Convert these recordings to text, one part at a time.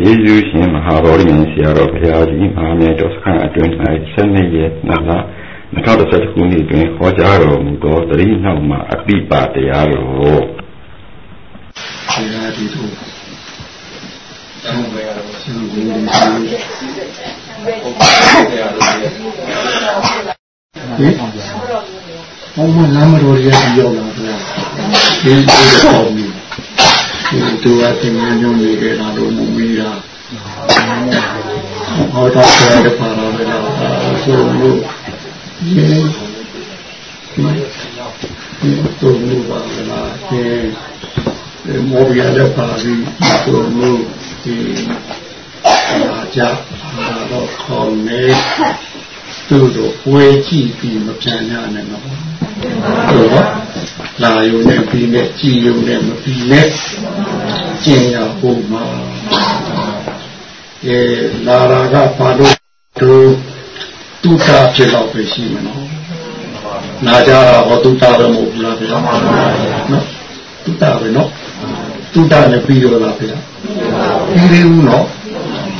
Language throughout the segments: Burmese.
ယေရှုရှင်မဟာဗောဓိမံဆရာတော်ဘုရားကြီးမဟာမြတ်တော်စခန်းအတွင်း၌7ရက်နှစ်လ2011ခုနှစ်တွင်ဟောကြားတော်မူသောသတိနှောက်မှအပိပါတရားတော်ဘုရားဒီတို့ကျောင်းပဲရတော့ဆင်းရဲနေတယ်ဟင်ဘုံမလမ်းမတော်ရည်ရောက်လာတော့ဒီဒီတော့ မြည်ဒီတို့အတင်ညုံနေကြတာလို့မူမိတာဟောတာဆရာတပါတော်လည်းဆိုလို့ဒီဒီတို့လို့ပါလားဒီမော်ဘီယာလည်းပါပြီးဆိုလို့ဒီအာကြတော့ခေါင်းနေသူတို့ဝေကြည့်ပြီးမပြန်ရနဲ့နော်ဟုတ်ပါ လာယုံနဲ့ပြီးနဲ့ကြည်ယုံနဲ့မပြီးနဲ့ကျင်ရဖို့မှာအဲလာရာကဘာလို့တို့တုတာဖြစ်တော့ပဲရှိမနော်နာကြတာဟောတုတာပဲမဟုတ်ဘူးလားဗျာနော်တုတာပဲနော်တုတာနဲ့ပြီးတော့လားဗျာပြီးသေးဘူးနော်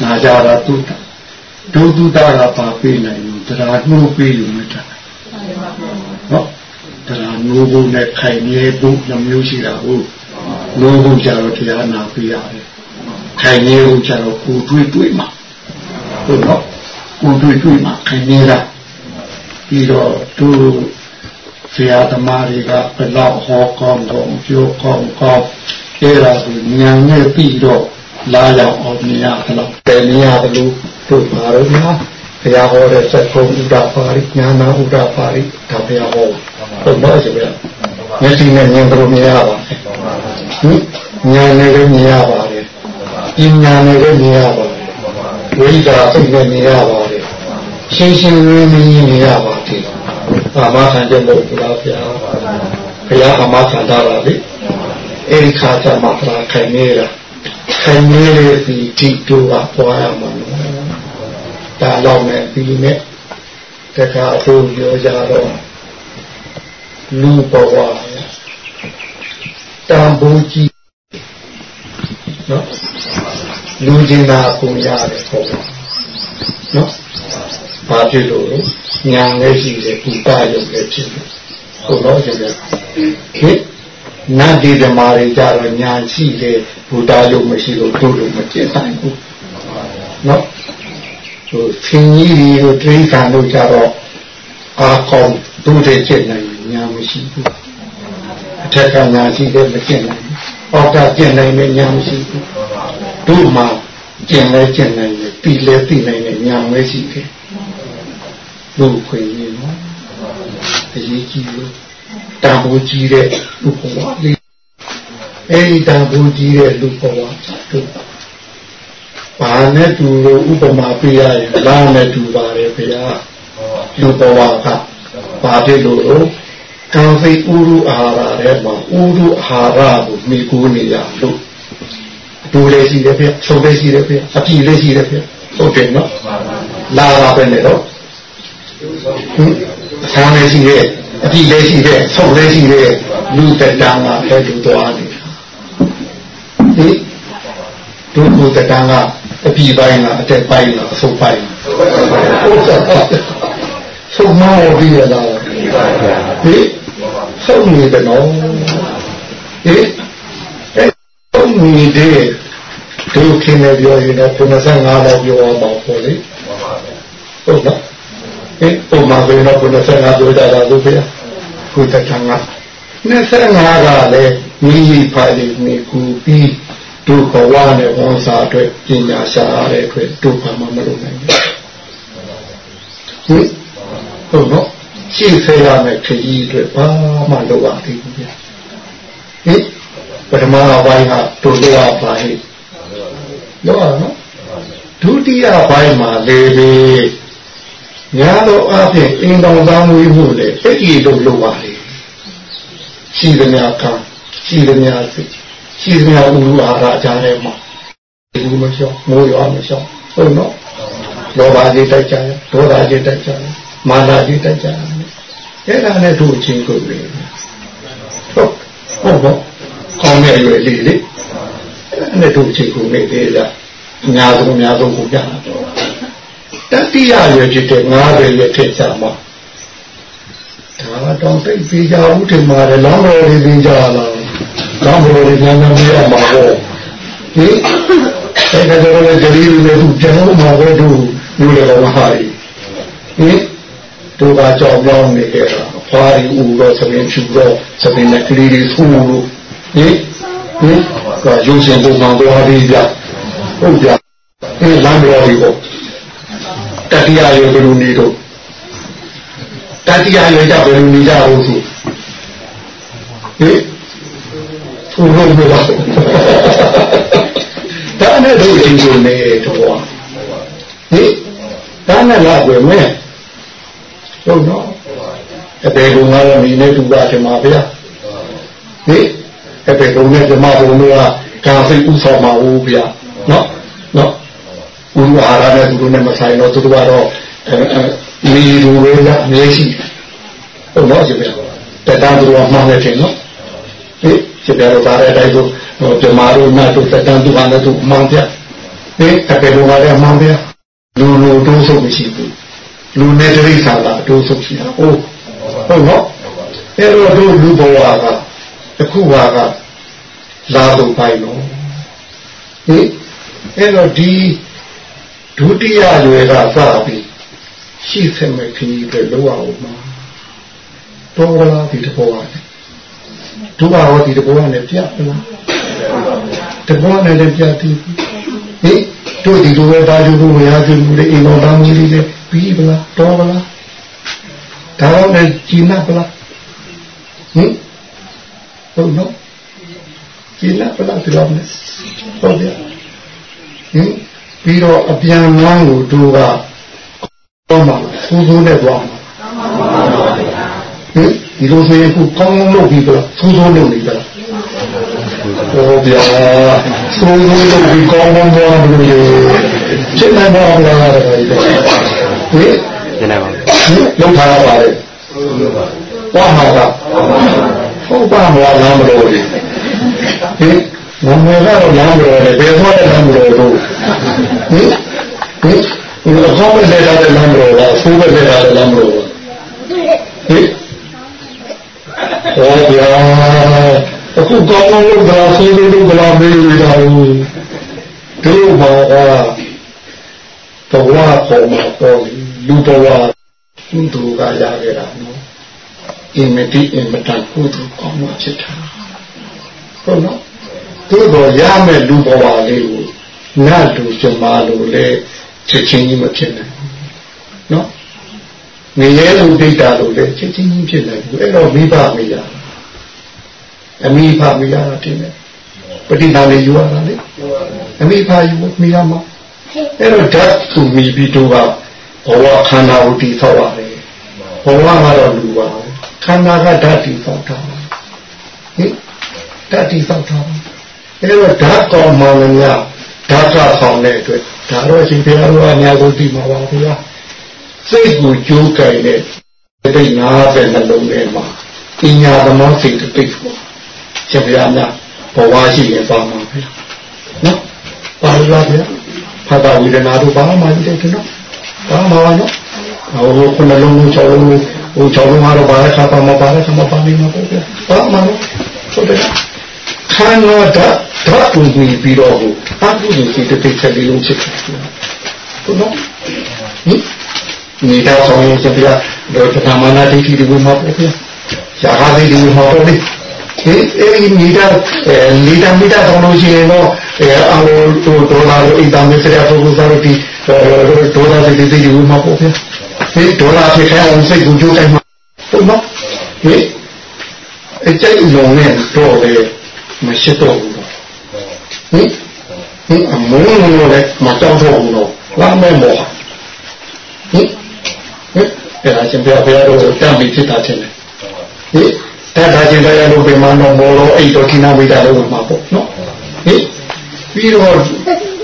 နာကြတာတုတာဒုတုတာကပါပေးနိုင်ဘူးတရားနှိုးပေးလို့မတတ်နော် တရားနှိုးဖို့နဲ့ခိုင်မြဲဖို့နှမျိုးရှိတာဟုတ်နှိုးဖို့ကြတော့တရားနာပေးရတယ်ခိုင်မြဲဖို့ကြတော့ကိုတွေးတွေးမှာဟုတ်နော်ကိုတွေးတွေးမှာခိုင်မြဲတာပြီးတော့သူဆရာသမားတွေကဘယ်တော့ဟောကောင်းကောင်းပြောကောင်းကောင်းအဲ့ဒါကိုဉာဏ်နဲ့ပြီးတော့လာရောက်အောင်မြင်ရသလားတယ်မြင်ရတယ်လို့တို့ပါတော့ဗျာဘုရားဟောတဲ့စက်ကုံဥဒ္ဒပါရိညာနာဥဒ္ဒပါရိဒါဘုရားဟော ဟုတ်ပါရဲ့ဗျာမျက်စိနဲ့မြင်လို့မြင်ရပါဟင်ဉာဏ်နဲ့လည်းမြင်ရပါတယ်ပညာနဲ့လည်းမြင်ရပါတယ်ဝိဇ္ဇာစိတ်နဲ့မြင်ရပါတယ်ရှင်းရှင်းလင်းလင်းမြင်ရပါတယ်အာမခံတဲ့လို့ဘုရားဘုရားဘုရားအာမခံတာပါလေအဲဒီခါကျမှဖလာခိုင်နေတာခိုင်နေတဲ့ဒီတိတို့ကပွားရမှာနော်ဒါတော့နဲ့ပြီးနဲ့တခါသူပြောကြတော့ လူဘဝတန်ဖိုးကြီးနော်လူချင်းသာပုံရတယ်ပေါ့နော်ဘာဖြစ်လို့လဲညာလည်းရှိတယ်ဒီပါရုပ်လည်းဖြစ်တယ်ဟုတ်တော့ရှင်ဗျဟင်နတ်ဒီဓမ္မတွေကြတော့ညာရှိတယ်ဘုရားရုပ်မရှိလို့တို့လို့မကျင့်နိုင်ဘူးနော်ဟိုသင်ကြီးတွေကိုတွေးခံလို့ကြတော့အာကောင်းတို့တဲ့ကျင့်နိုင် ညာမရှိဘူးအထက်ကညာရှိတယ်မကျင့်နိုင်ဘူးအောက်ကကျင့်နိုင်တဲ့ညာမရှိဘူးတို့မှကျင့်လဲကျင့်နိုင်တယ်ပြီးလဲပြီးနိုင်တဲ့ညာပဲရှိတယ်လူခွင့်ရနော်အရေးကြီးလို့တန်ဖိုးကြီးတဲ့လူဘဝလေးအဲဒီတန်ဖိုးကြီးတဲ့လူဘဝတို့ဘာနဲ့တူလို့ဥပမာပေးရရင်လာနဲ့တူပါတယ်ဗျာလူဘဝကဘာဖြစ်လို့လို့ ကံစိတ်ဥရုအာဟာရထဲမှာဥရုအာဟာရကိုမိကူးနေရလို့ဒူလေးရှိတယ်ဗျဆုံးလေးရှိတယ်ဗျအပြည့်လေးရှိတယ်ဗျဟုတ်တယ်နော်လာတာပဲလေတော့ဟင်ဆန်းလေးရှိတယ်အပြည့်လေးရှိတယ်ဆုံးလေးရှိတယ်လူတတန်းကပဲတူသွားတယ်ဒီဒုက္ခတတန်းကအပြည့်ပိုင်းကအတက်ပိုင်းကအဆုံးပိုင်းဟုတ်ကဲ့ဆုံးမရပြီလားဟင် ဆုံးနေတယ်နော်ဟင်အဲဆုံးနေတဲ့ဒုက္ခနဲ့ပြောရင်တော့95လောက်ပြောအောင်ပါပေါ့လေဟုတ်နော်ဟင်ပုံမှန်ပဲတော့95ပြောကြတာလို့ဖေခုတတန်းက25ကလည်းမိမိဖိုင်နေကူပြီးဒုက္ခဝါနဲ့ဝန်စာအတွက်ပညာရှာရတဲ့အတွက်ဒုက္ခမှမလုပ်နိုင်ဘူးဟုတ်နော် ရှေ့ဆဲရမယ်ခရီးအတွက်ဘာမှလုပ်ရသေးဘူးဗျဟင်ပထမပိုင်းကတို့လုပ်ရပါဟိလုပ်ရနော်ဒုတိယပိုင်းမှာလေလေညာတော့အဖြစ်အင်တော်သားမွေးမှုလေအဲ့ဒီလိုလုပ်ပါလေရှိသမျှကံရှိသမျှစိတ်ရှိသမျှဥရအာရကြားထဲမှာဒီမလျှော့မိုးရွာမလျှော့ဟုတ်နော်လောဘကြီးတိုက်ကြရဒေါသကြီးတိုက်ကြရမာနကြီးတိုက်ကြရ အဲ့ဒါနဲ့တို့ချင်းကုန်လေဟုတ်ဟုတ်တော့ကောင်းတဲ့ရွယ်လေးလေအဲ့ဒါနဲ့တို့ချင်းကုန်နေသေးလားအများဆုံးအများဆုံးကိုပြတာတတိယရွယ်ဖြစ်တဲ့90ရက်ထက်ကြမှာဒါတော့သိပြီးကြဦးတင်ပါတယ်လောင်းတော်လေးပြီးကြလားလောင်းတော်လေးပြန်ပြန်ပြရမှာပေါ့ဟင်အဲ့ဒါတော့လည်းကြည်လူလည်းသူပြန်လို့မှာပဲသူလူလည်းတော့မဟာရီဟင် တို့ကကြောင်ပြောင်းနေကြတာဖားရီဦးတော့သမင်းဖြူတော့သမင်းနဲ့ကလေးတွေဆူလို့ဟင်ဟင်ကရုပ်ရှင်ပုံမှန်သွားပြီးကြဟုတ်ကြအဲလမ်းတော်ဒီပေါ့တတိယရေဘယ်လိုနေတော့တတိယရေကြဘယ်လိုနေကြလို့ဆိုဟင်သူ့လို့မလားဒါနဲ့တို့ရင်ကိုနေတော့ဟင်ဒါနဲ့လာွယ်မယ် ဟုတ်နော်အပေကုံကတော့နေနေတူပါချင်ပါဗျာဟင်အပေကုံနဲ့ဓမ္မဘုံတို့ကဒါစိတ်ဥဆောင်ပါဘူးဗျာနော်နော်ဘုရားအားနဲ့သူတို့နဲ့မဆိုင်တော့သူတို့ကတော့မီလူတွေကအမြဲရှိဟုတ်နော်ရှင်ဗျာတက်တန်းသူတို့ကမှန်းနေတယ်နော်ဟင်ရှင်ဗျာတို့ဒါတဲ့အတိုင်းဆိုဓမ္မတို့နတ်တို့တက်တန်းသူကလည်းသူမှန်းပြဟင်အပေကုံကလည်းမှန်းပြလူလူတိုးဆုံးမရှိဘူး လူနဲ့တိရစ္ဆာန်ကအတိုးဆုံးရှိတာဟုတ်ဟုတ်နော်အဲ့တော့တို့လူဘဝကတစ်ခုပါကလာတော့ပိုင်းတော့ဟင်အဲ့တော့ဒီဒုတိယရွယ်ကစပြီးရှိစမဲ့ခကြီးပဲလောအောင်မှာတော်လားဒီတဘောကဒုဘာဝဒီတဘောကလည်းပြတ်လားတဘောနဲ့လည်းပြတ်သည်ဟင် တို့ဒီလိုပဲတာကျုပ်ကိုဝေယကျုပ်ကိုလည်းအိမ်တော်သားမူလေးလည်းပြီးပလားတော်ပလားဒါတော့လည်းကြည်နပ်ပလားဟင်ဟုတ်နော်ကြည်နပ်ပလားဒီလိုနဲ့ဟုတ်ပြဟင်ပြီးတော့အပြန်လမ်းကိုတို့ကတော့မှစူးစူးနဲ့သွားမှာဟင်ဒီလိုဆိုရင်ခုကောင်းကောင်းလုပ်ပြီးတော့စူးစူးလုပ်နေကြလား ဟောဗျာစူးစူးလုပ်ပြီးကောင်းကောင်းသွားလို့ဖြစ်နိုင်ပါ့မလားဟင်ဖြစ်နိုင်ပါဘူးလုံးထားရပါလေဝါမှာကဟုတ်ပါမလားလမ်းမလို့ဟင်ငမွေကတော့လမ်းမလို့လေဘယ်သွားတဲ့လမ်းမလို့တို့ဟင်ဟင်ဒီလိုကောင်းတဲ့လက်တဲ့လမ်းမလို့လားအဆိုးတဲ့လက်တဲ့လမ်းမလို့ဟင်ဟောဗျာ အခုကောင်းကောင်းလုပ်တာဆိုးလို့လုပ်ကြလားမေးနေတာဘူးတို့ဘာကဘဝပေါ်မှာပေါ်လူဘဝကုသိုလ်ကရခဲ့တာနော်အင်မတိအင်မတန်ကုသိုလ်ကောင်းမှဖြစ်တာဟုတ်နော်သို့တော်ရမယ်လူဘဝလေးကိုနတ်လူကျမလိုလေချက်ချင်းကြီးမဖြစ်နိုင်ဘူးနော်နေရဲလူဒိဋ္ဌာလိုလေချက်ချင်းကြီးဖြစ်နိုင်ဘူးအဲ့တော့မိဘမိရ အမိဖမိရတာတင်တယ်ပဋိသန္ဓေယူရတာလေအမိဖယူမိရမှာအဲ့တော့ဓာတ်သူမိပြီးတော့ဘဝခန္ဓာကိုတည်ဆောက်ရတယ်ဘဝကတော့လူပါခန္ဓာကဓာတ်တည်ဆောက်တာဟင်ဓာတ်တည်ဆောက်တာအဲ့တော့ဓာတ်ကောင်းမှလည်းများဓာတ်ကဆောင်တဲ့အတွက်ဒါတော့ရှင်ဘုရားတို့အများကိုတည်မှာပါဘုရားစိတ်ကိုကြိုးကြိုင်တဲ့တိတ်90နှလုံးထဲမှာပညာသမောစိတ်တိတ်ပေါ့ ရှင်ဘုရားများဘဝရှိရင်ပါမှာဗျာနော်ပါလားဗျာဖတ်တာဝိဒနာတို့ဘာမှမကြည့်တဲ့နော်ဘာမှမနော်ဟိုခုနှလုံးလုံး၆လုံးဟို၆လုံးကတော့ဘာလဲခါပါမပါလဲခမပါနေမှာပေါ့ဗျာဘာမှမနော်ဟုတ်တယ်ခန္ဓာဓာတ်ဓာတ်ပူပြီးတော့ဟိုအကုသိုလ်စိတ်တိတ်ချက်လေးလုံးဖြစ်တယ်ဟုတ်နော်ဟင်နေတာဆောင်ရင်စပြတော့ပထမနာဒိဋ္ဌိတွေမှာပေါ့ဗျာရှားကားတွေမှာပေါ့လေဒီ အဲဒီနေတာနေတာမီတာဆောင်လို့ရှိရင်တော့အဟိုဒေါ်လာလိုအင်တာနက်ဆက်ရဖို့စားလို့ဒီဒေါ်လာတွေတွေယူမှာပေါ့ဗျာဒီဒေါ်လာဖြစ်ခဲအောင်စိတ်ကိုကြိုးတိုင်းမှာဟုတ်နော်ဒီအကျိတ်လုံးနဲ့တော့လေမရှိတော့ဘူးဟင်ဟင်အမုန်းလို့လည်းမတောင်းတော့ဘူးတော့လာမယ်မောဟဟင်ဟင်အဲ့ဒါရှင်ပြပြတော့တမ်းပြီးဖြစ်တာချင်းတယ်ဟင် အဲ့ဒါချင်းတရားလို့ပြန်မတော့မောလို့အိတ်တော်ခိနာဝိတာလို့မှာပေါ့နော်ဟင်ပြီးတော့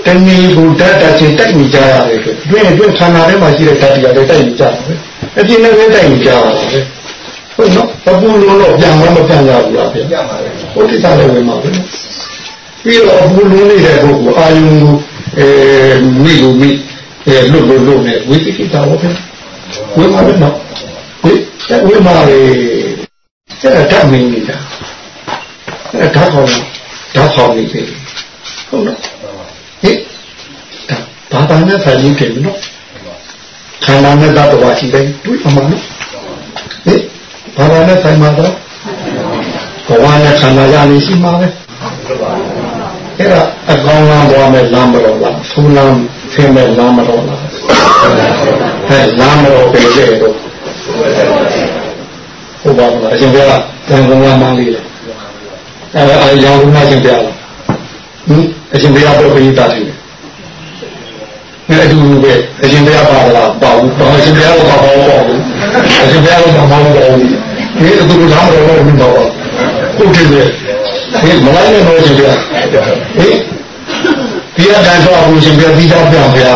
တဏီကိုဓာတ်တချင်းတိုက်နေကြရတယ်ဆိုတွင်တွင်ခန္ဓာထဲမှာရှိတဲ့ဓာတ်တွေကလည်းတိုက်နေကြတယ်အပြင်နဲ့လည်းတိုက်နေကြရတယ်ဟုတ်နော်ဘပူလုံးတော့ပြန်မမပြန်ကြဘူးလားဗျပြန်ပါလေဟုတ်တိတာလည်းဝင်ပါပဲပြီးတော့အပူလုံးနေတဲ့ပုဂ္ဂိုလ်အာယုံကိုအဲမိလို့မိအဲလွတ်လို့လို့နဲ့ဝိသိကိတာဝပဲဝိမာလည်းနော်ဝိဝိမာလေ အဲ့ဒါမင်းနေတာအဲ့ဒါခေါ်တာဒါခေါ်နေပြီဟုတ်နော်ဟိဒါဘာသာနဲ့ဆိုင်နေတယ်နော်ခန္ဓာနဲ့သတ္တဝါရှိတယ်တွေ့အမှန်နော်ဟိဘာသာနဲ့ဆိုင်မှာတော့ဘဝနဲ့ခန္ဓာရနေရှိမှာပဲအဲ့ဒါအကောင်လမ်းပေါ်မဲ့လမ်းမတော်လားဖူးလမ်းဖင်းမဲ့လမ်းမတော်လားအဲလမ်းမတော်ပဲလေတော့ ဟုတ်ပါမလားအရှင်ဘုရားတန်ကောင်လမ်းမှန်းလေးလေအဲအဲရောင်းမှရှင်ဘုရားဟင်အရှင်ဘုရားဘုရားတာတယ်နဲ့အတူတူပဲအရှင်ဘုရားပါလားပါဘူးပါအရှင်ဘုရားကပါပါပေါ့ဘူးအရှင်ဘုရားကပါပါပေါ့ဘူးဒီအတူတူလားတော့ဘယ်တော့ဟုတ်တယ်ဟင်မလိုက်နဲ့တော့ရှင်ဗျာဟင်ဒီအတိုင်းတော့ဘူးရှင်ဗျာဒီတော့ပြန်ဗျာ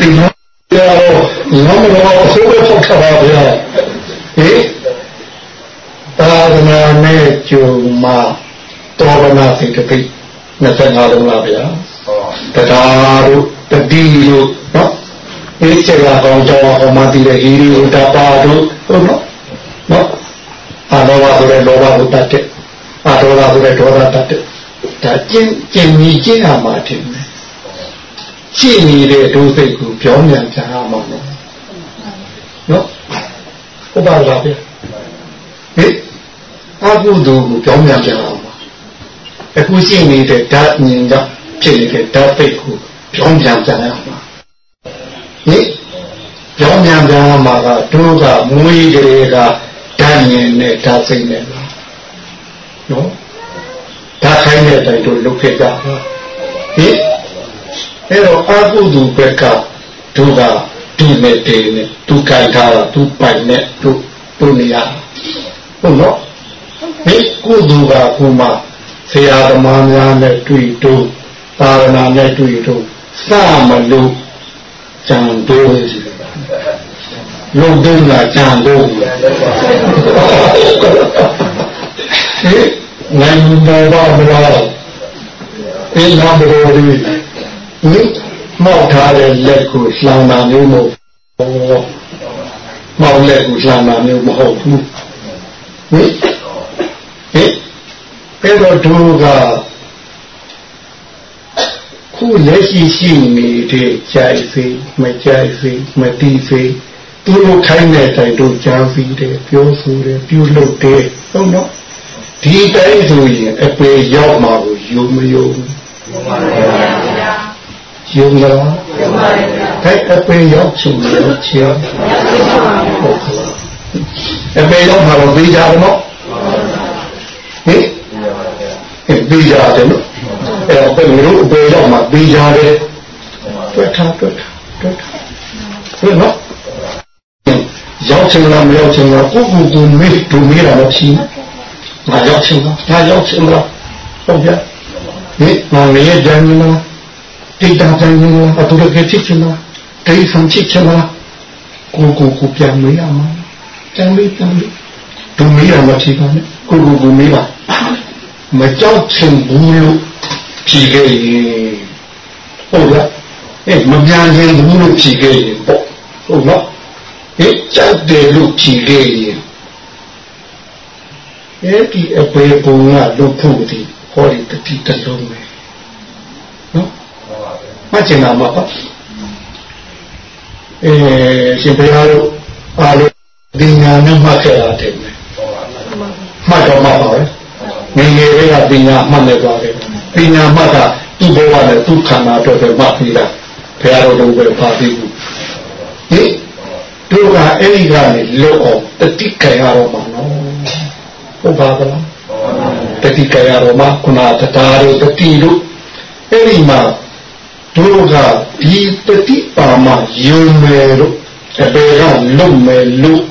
ဒီ မှာရောငါမလို့ဆိုးဖို့ထောက်ထားပါဗျာဟင်သာသနာနဲ့ကျုံမှာတောဗနာစိတ်တပိ25လုံးလားဗျာတရားတို့တတိတို့နော်ဒီစေလာကောင်းကြောင်းအောင်မတည်တဲ့ဟီရီဥဒ္ဒပါတို့ဟုတ်နော်နော်အာလောဘဆိုတဲ့လောဘကိုတတ်တဲ့အာဒေါသဆိုတဲ့ဒေါသတတ်တဲ့ဒါကျင့်ကျင့်ကြီးကျင့်ရမှာတင်တယ် ကျင့်နေတဲ့ဒုစိတ်ကိုပြောင်းပြန်ကြရမှာနော်နော်ဟုတ်ပါလားဗျဟင်အကုသိုလ်ကိုပြောင်းပြန်ကြရမှာအခုရှိနေတဲ့ဓာတ်ဉာဏ်ကြောင့်ဖြစ်နေတဲ့ဓာတ်ပိတ်ကိုပြောင်းပြန်ကြရမှာဟင်ပြောင်းပြန်ကြရမှာကတို့ကမွေးကလေးကဓာတ်ဉာဏ်နဲ့ဓာတ်စိတ်နဲ့လားနော်ဓာတ်ခိုင်းတဲ့အတိုင်းတို့လုပ်ခဲ့ကြပါဟင် အဲ့တော့အာဟုသူဘက်ကတို့ကဒီနဲ့တေနဲ့သူကြိုက်ထားတာသူပိုင်နဲ့တို့တို့နေရဟုတ်နော်ဟင်ကိုသူကကိုမဆရာသမားများနဲ့တွေ့တို့သာရဏနဲ့တွေ့တို့စမလို့ကြံတို့ရှိတယ်လုံတုံးလာကြံတို့ဟင်နိုင်တော်ပါမလားအင်းနာမတော်ဒီ ဟင်မောက်ထားတဲ့လက်ကိုလှမ်းတာမျိုးမဟုတ်ဘူးမောက်လက်ကိုလှမ်းတာမျိုးမဟုတ်ဘူးဟင်ဟင်အဲ့တော့သူကခုလက်ရှိရှိနေတဲ့ကြိုက်စေမကြိုက်စေမတိစေသူတို့ခိုင်းတဲ့တိုင်တို့ကြားစီတယ်ပြောဆိုတယ်ပြုလုပ်တယ်ဟုတ်နော်ဒီတိုင်းဆိုရင်အပေရောက်မှာကိုယူမယုံယူပါဗျာ ယူလားယူပါဗျာအဲ့အပေရောက်ချင်ရောက်ချင်ဟုတ်ကဲ့အပေရောက်မှာတော့ပြီးကြတယ်နော်ဟင်ပြီးကြတယ်နော်အဲ့အပေလို့အပေရောက်မှာပြီးကြတယ်တွေ့ထားတွေ့ထားတွေ့ထားဟုတ်နော်ရောက်ချင်လားမရောက်ချင်လားကိုယ့်ကိုယ်ကိုမေးတူမေးတာမဖြစ်ဘူးငါရောက်ချင်လားငါရောက်ချင်လားဟုတ်ကြဒီငါရဲ့ကြံနေလား တိတ်တာကြံနေလားအတူတကယ်ဖြစ်ချင်လားတိတ်ဆန်ဖြစ်ချင်လားကိုကိုကိုပြန်မေးရမှာပြန်မေးပြန်မေးဒုမေးရမှာဖြစ်ပါနဲ့ကိုကိုကိုမေးပါမကြောက်ချင်ဘူးလို့ဖြေခဲ့ရင်ဟုတ်လားအဲမပြန်ချင်ဘူးလို့ဖြေခဲ့ရင်ပေါ့ဟုတ်လားဟဲ့ကြောက်တယ်လို့ဖြေခဲ့ရင်အဲ့ဒီအပေပုံကလွတ်ဖို့ဒီဟောဒီတတိတလုံးပဲနော် မကျင်တာမပါအဲရှင်ဘုရားတို့အားလုံးဒီညာနဲ့မှတ်ခဲ့တာတယ်မှတ်တော့မှတ်ပါပဲငယ်ငယ်လေးကပညာမှတ်နေသွားတယ်ပညာမှတ်တာသူ့ဘဝနဲ့သူ့ခန္ဓာအတွက်ပဲမှတ်ပြီးတာဘုရားတို့တို့ပဲပါပြီးဘူးဟင်တို့ကအဲ့ဒီကနေလွတ်အောင်တတိကံရတော့မှာနော်ဟုတ်ပါသလားတတိကရတော်မှာခုနတရားတို့တတိတို့အဲ့ဒီမှာ တို့ကဒီတတိပါမယုံမယ်လို့အပေကလုံမယ်လို့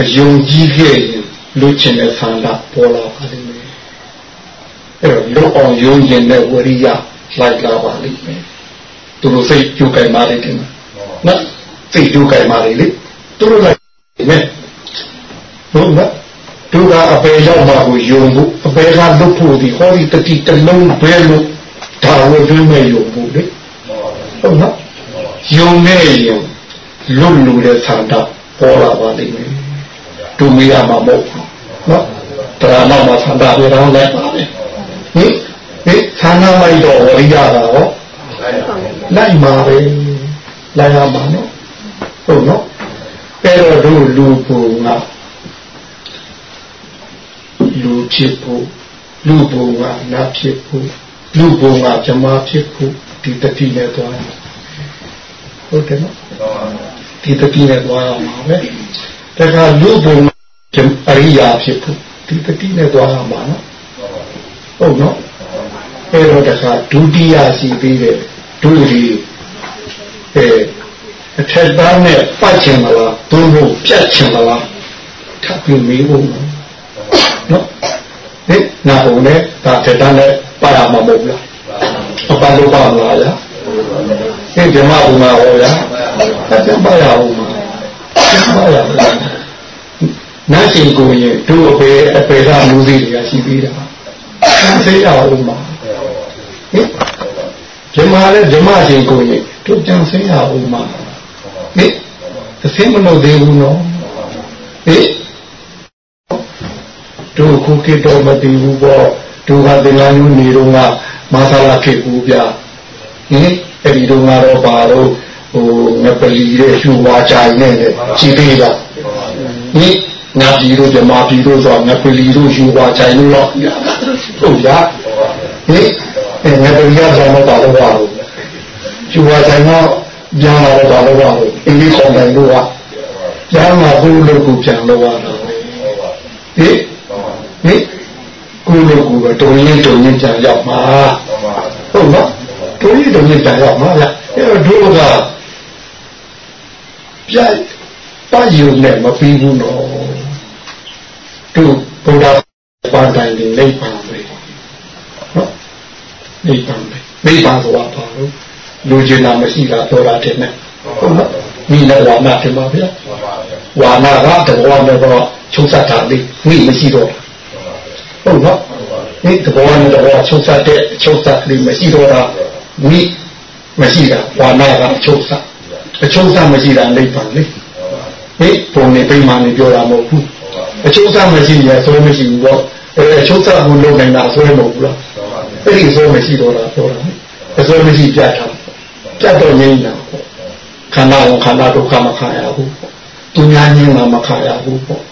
အယုံကြည်ခဲ့ရင်လူချင်းတဲ့ဆန္ဒပေါ်လာပါလိမ့်မယ်အဲ့တော့လုံအောင်ယုံရင်တဲ့ဝရိယလိုက်လာပါလိမ့်မယ်သူတို့စိတ်ကြိုးကြိုင်ပါလိမ့်တယ်နော်စိတ်ကြိုးကြိုင်ပါလိမ့်လေသူတို့လိုက်မယ်ဟုတ်လားတို့ကအပေရောက်မှကိုယုံဖို့အပေကလွတ်ဖို့ဒီဟောဒီတတိတလုံးဘဲလို့ ဒါဝတွင်းမဲ့ယုံဖို့လေဟုတ်နော်ယုံနဲ့ယုံလွတ်လူတဲ့သန္တာပေါ်လာပါလိမ့်မယ်တို့မရမှာမဟုတ်ဘူးနော်တရားနာမှာသန္တာပြေတော့လည်းပါပဲဟင်ဟင်သန္တာလိုက်တော့ဝရိယတာဟောလိုက်ပါပဲလိုက်ရမှာနော်ဟုတ်နော်အဲ့တော့တို့လူပုံကလူဖြစ်ဖို့လူပုံကနတ်ဖြစ်ဖို့ လူပုံကဇမားဖြစ်ဖို့ဒီတတိနဲ့သွားတယ်ဟုတ်တယ်နော်ဒီတတိနဲ့သွားရမှာပဲဒါကလူပုံအရိယာဖြစ်ဖို့ဒီတတိနဲ့သွားရမှာနော်ဟုတ်နော်အဲ့တော့တခါဒုတိယစီပြီးတဲ့ဒုတိအဲအထက်သားနဲ့ပတ်ချင်မလားသို့မဟုတ်ပြတ်ချင်မလားထပ်ပြီးမေးဖို့နော်ဟင်နာုံနဲ့ဒါထက်သားနဲ့ ပါရမှာမဟုတ်လားအပလို့ပါမလားဗျာဟင်ဓမ္မဘုမာဟောဗျာအဲ့ဒါပါရအောင်ပါပါရအောင်နတ်ရှင်ကိုရင်တို့အပေအပေကလူစီတွေကရှိပြီးတာသိရအောင်ပါဟင်ဓမ္မလည်းဓမ္မရှင်ကိုရင်တို့ကြံစင်းရအောင်ပါဟင်အစင်းမလို့သေးဘူးနော်ဟင်တို့ခုကိတော့မတည်ဘူးပေါ့ တို့ကသင်္ကန်းယူနေတော့ကမာသလာခေဘူးဗျာဟင်အဲ့ဒီတော့ကတော့ပါတော့ဟိုငပလီရဲ့ရှူဝါချိုင်နဲ့ကြည်သေးလားဟင်ငါပြည်တို့ဓမ္မပြည်တို့ဆိုငပလီတို့ရှူဝါချိုင်လို့တော့ဟုတ်ဗျာဟင်ငပလီကတော့မပါတော့ပါဘူးရှူဝါချိုင်တော့ပြန်လာတော့ပါလို့ပါဘူးအင်းကြီးခေါ်တယ်လို့ကပြန်လာဘူးလို့ကိုပြန်လို့ရတာဟင် ဟင်ကိုလိုကိုပဲတုံရင်တုံရင်ကြံရောက်မှာဟုတ်နော်တုံရင်တုံရင်ကြံရောက်မှာဗျအဲ့တော့တို့ကပြတ်ပါယူနဲ့မပြီးဘူးနော်တို့ဘုရားပန်တိုင်းနေလိမ့်ပါပဲနော်လိမ့်ပါပဲလိမ့်ပါတော့ပါလို့လူကျင်တာမရှိတာတော်တာတဲ့နဲ့ဟုတ်နော်မိလည်းဝါနာတယ်ပါဗျာဝါနာကတဘောနဲ့တော့ချုပ်ဆက်တာလေးမိမရှိတော့ ဟုတ်နော်ဒီတဘောနဲ့တဘောချုပ်ဆက်တဲ့အချုပ်ဆက်လေးမရှိတော့တာမိမရှိတာဝါနာကအချုပ်ဆက်အချုပ်ဆက်မရှိတာလိမ့်ပါလေဟိပုံနေပိမှန်နေပြောတာမဟုတ်ဘူးအချုပ်ဆက်မရှိရင်ဆိုမရှိဘူးတော့အဲအချုပ်ဆက်ကိုလုံနိုင်တာဆိုရမဟုတ်ဘူးလားအဲ့ဒီဆိုမရှိတော့တာပြောတာအစိုးမရှိပြတ်တာပြတ်တော့ငြိမ်းတာပေါ့ခန္ဓာကိုခန္ဓာဒုက္ခမခံရဘူးပေါ့သူများငြင်းမှာမခံရဘူးပေါ့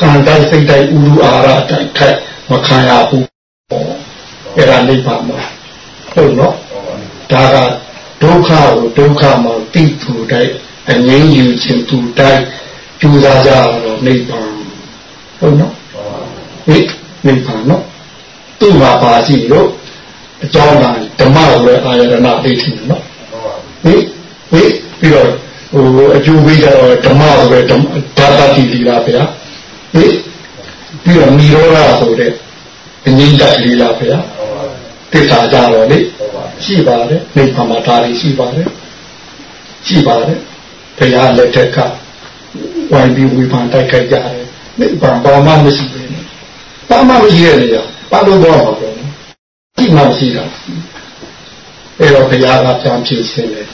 ကံတိုင်းစိတ်တိုင်းဥလူအာရတိုင်းထက် မခံရဘူးပေါ့အဲ့ဒါနိဗ္ဗာန်မှာဟုတ်နော်ဒါကဒုက္ခကိုဒုက္ခမှာတိသူတိုင်းအငြင်းယူခြင်းသူတိုင်းကျူစားကြတော့နိဗ္ဗာန်ဟုတ်နော်ဟိနိဗ္ဗာန်နော်သူ့မှာပါရှိလို့အကြောင်းကဓမ္မလိုပဲအာယရဏဒိဋ္ဌိနော်ဟိဟိပြီးတော့ဟိုအကျိုးပေးကြတော့ဓမ္မဆိုပဲဓမ္မဓာတတိတိလားဗျာဟိ ပြီးတော့မိရောဓဆိုတဲ့အငြိမ့်တတ်လေးလားဗျာသစ္စာကြတော့လေရှိပါတယ်နိဗ္ဗာန်မှာဒါတွေရှိပါတယ်ရှိပါတယ်ဘုရားလက်ထက်ကဝိုင်းပြီးဝေဖန်တိုက်ခိုက်ကြတယ်နိဗ္ဗာန်ဘာမှမရှိဘူးဘာမှမရှိတဲ့နေရာဘာလို့တော့မှာလဲဒီမှရှိတာအဲ့တော့ဘုရားကပြန်ဖြေရှင်းတယ်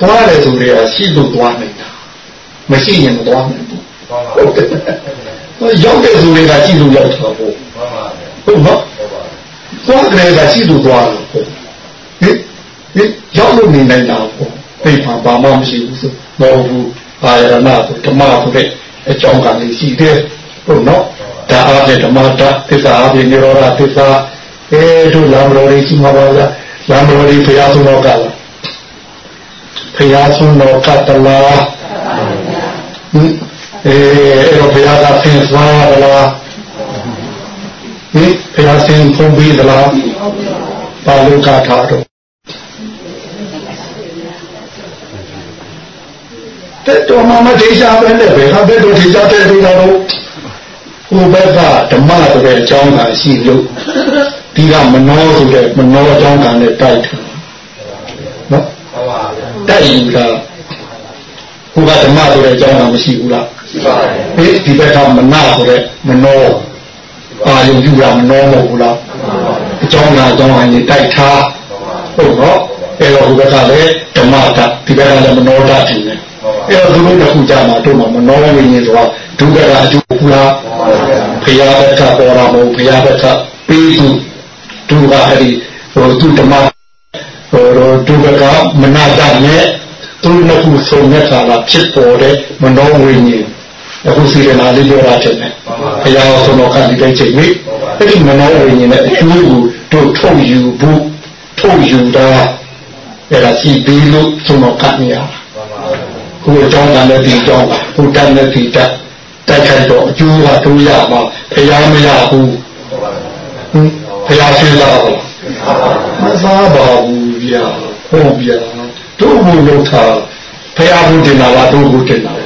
သွားတယ်ဆိုတွေကရှိလို့သွားနေတာမရှိရင်မသွားနိုင်ဘူးဟုတ်တယ် ရောက်တဲ့သူတွေကရှိလို့ရောက်တာပေါ့ဟုတ်နော်သွားကြတဲ့ကရှိလို့သွားတာပေါ့ဟင်ဟင်ရောက်လို့နေနိုင်တာပေါ့ပြိပံဘာမှမရှိဘူးဆိုမဟုတ်ဘူးအာရဏဆိုဓမ္မဆိုတဲ့အကြောင်းကလည်းရှိတယ်ဟုတ်နော်ဒါအားဖြင့်ဓမ္မတသစ္စာအပြင်និရောဓသစ္စာအဲတို့လမ်းတော်လေးရှိမှာပါလားလမ်းတော်လေးဘုရားဆုံးတော်ကလားဘုရားဆုံးတော်ကတလားဟင် အဲအဲ့တော့ဘုရားကဆင်းသွားရလားဟင်ဘုရားဆင်းဖုံးပြီးသလားပါလို့ကထားတော့တဲ့တော်မှမထေရှားပဲနဲ့ဘယ်ဟာတဲ့တော်ထေရှားတဲ့တော်တော့ဟိုဘက်ကဓမ္မဆိုတဲ့အကြောင်းကရှိလို့ဒီကမနောဆိုတဲ့မနောအကြောင်းကလည်းတိုက်တယ်နော်တိုက်ယူတာဟိုကဓမ္မဆိုတဲ့အကြောင်းကမရှိဘူးလား ဟေးဒီဘက်ကမနာဆိုတဲ့မနောအာယုံပြုတာမနောမဟုတ်ဘူးလားအကြောင်းလားအကြောင်းအရင်တိုက်ထားဟုတ်တော့အဲ့တော့ဒီဘက်ကလည်းဓမ္မတဒီဘက်ကလည်းမနောတတင်တယ်အဲ့တော့သူတို့တစ်ခုကြမှာတို့မှာမနောဝိညာဉ်ဆိုတာဒုက္ခကအကျိုးဘူးလားဖရာဘက်ကပေါ်တာမဟုတ်ဖရာဘက်ကပြီးသူဒုက္ခအဲ့ဒီဟိုသူဓမ္မဟိုဒုက္ခကမနာတနဲ့သူနှစ်ခုဆုံးတဲ့ခါကဖြစ်ပေါ်တဲ့မနောဝိညာဉ် အခုစီရနာလေးပြောတာဖြစ်နေဘုရားဆုံးတော်ကဒီတိုင်းချိန်ပြီအဲ့ဒီမနောဝိညာဉ်နဲ့အကျိုးကိုတို့ထုတ်ယူဖို့ထုတ်ယူတာအဲ့ဒါစီပြီးလို့ဆုံးတော်ကနေရခုအကြောင်းကလည်းဒီအကြောင်းဟိုတတ်နဲ့ဒီတတ်တိုက်ခိုက်တော့အကျိုးကတို့ရမှာဘုရားမရဘူးဘုရားရှင်းလာပါမစားပါဘူးဗျာဟုတ်ဗျာတို့ဘုလို့ထားဘုရားဘုတင်တာလားတို့ဘုတင်တာလား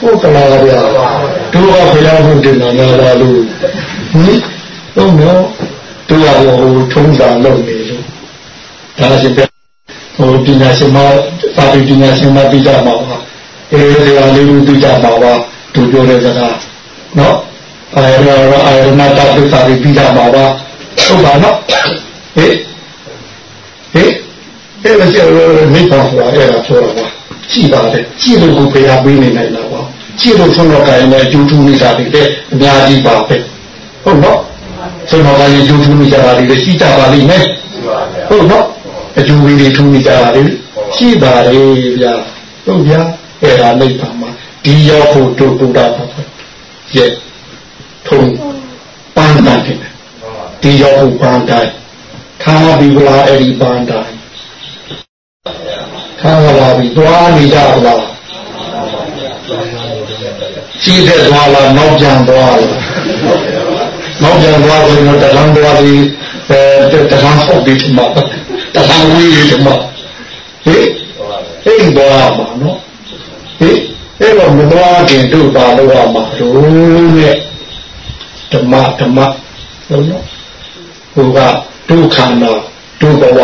ဟုတ်ကလားဗျာတို့ကဘုရားဘုတင်တာလားလို့ဟင်တော့နော်တို့ကဟိုထုံးတာလုပ်နေလို့ဒါရှင်ပြဟိုပညာရှင်မသာပညာရှင်မပြကြမှာပါအေးဒီဟာလေးကိုပြကြမှာပါသူပြောတဲ့စကားနော်အာရအာရမတာပြသာပြကြမှာပါဟုတ်ပါနော်ဟေးဟေးအဲ့ဒါကျတော့မိဘဟောအဲ့ဒါပြောတာပါ ကြည်ပါတယ်ကြည်လို့ကိုဖေးပေးနေနိုင်တာပါကြည်လို့ဆုံးတော့ကရင်နဲ့အကျိုးထူးနေတာတွေတဲ့အများကြီးပါပဲဟုတ်နော်ဆုံးတော့ကရင်အကျိုးထူးနေကြတာတွေရှိကြပါလိမ့်မယ်ဟုတ်နော်အကျိုးတွေထူးနေကြတာတွေရှိပါတယ်ဗျာဟုတ်ဗျာအဲ့ဒါမိဘမှာဒီရောက်ဖို့တို့ဘုရားပါရဲ့ထုံပန်းတန်တယ်ဒီရောက်ဖို့ပန်းတိုင်းထားပြီးလားအဲ့ဒီပန်းတိုင်း ထားလာပြီသွားနေကြလားရှိတဲ့သွားလားနောက်ပြန်သွားလားနောက်ပြန်သွားဆိုရင်တလန်းသွားပြီးအဲတလန်းဆောက်ပြီးထမတလန်းဝေးထမဟေးအိမ်သွားမှာနော်ဟေးအဲ့တော့မသွားခင်တို့ပါလို့ရမှာတို့ရဲ့ဓမ္မဓမ္မဟုတ်နော်ဟိုကဒုက္ခနာဒုဘဝ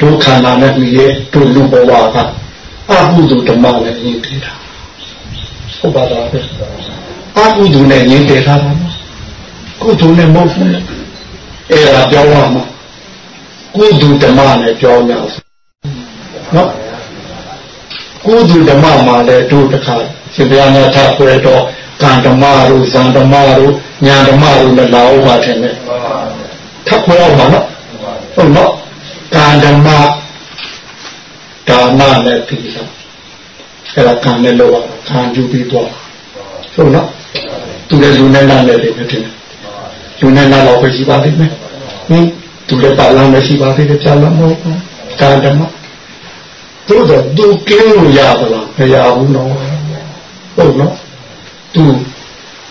ဒုက္ခနာနဲ့ပြီးရဲ့ဒုလူဘဝကအကုသိုလ်ဓမ္မနဲ့ရင်းတည်တာဟုတ်ပါလားပဲအကုသိုလ်နဲ့ရင်းတည်တာပါနော်ကုသိုလ်နဲ့မဟုတ်ဘူးအဲ့ဒါပြောရမှာကုသိုလ်ဓမ္မနဲ့ပြောရအောင်နော်ကုသိုလ်ဓမ္မမှာလည်းတို့တခါရှင်ဘုရားနဲ့ထားပွဲတော့ကံဓမ္မတို့ဇံဓမ္မတို့ညာဓမ္မတို့လည်းလာအောင်ပါထင်တယ်ထပ်ခွဲအောင်ပါနော်ဟုတ်နော် ကံဓမ္မဒါနနဲ့သီလအဲ့ဒါကံနဲ့လောကခံယူပြီးတော့ဟုတ်နော်သူလည်းလူနဲ့နားနဲ့တယ်ထင်တယ်လူနဲ့နားတော့ပဲရှိပါသေးမယ်ဟင်သူလည်းပါလာမရှိပါသေးတယ်ကြာလာမဟုတ်ဘူးကံဓမ္မတို့တော့သူကင်းလို့ရပါလားမရဘူးနော်ဟုတ်နော်သူ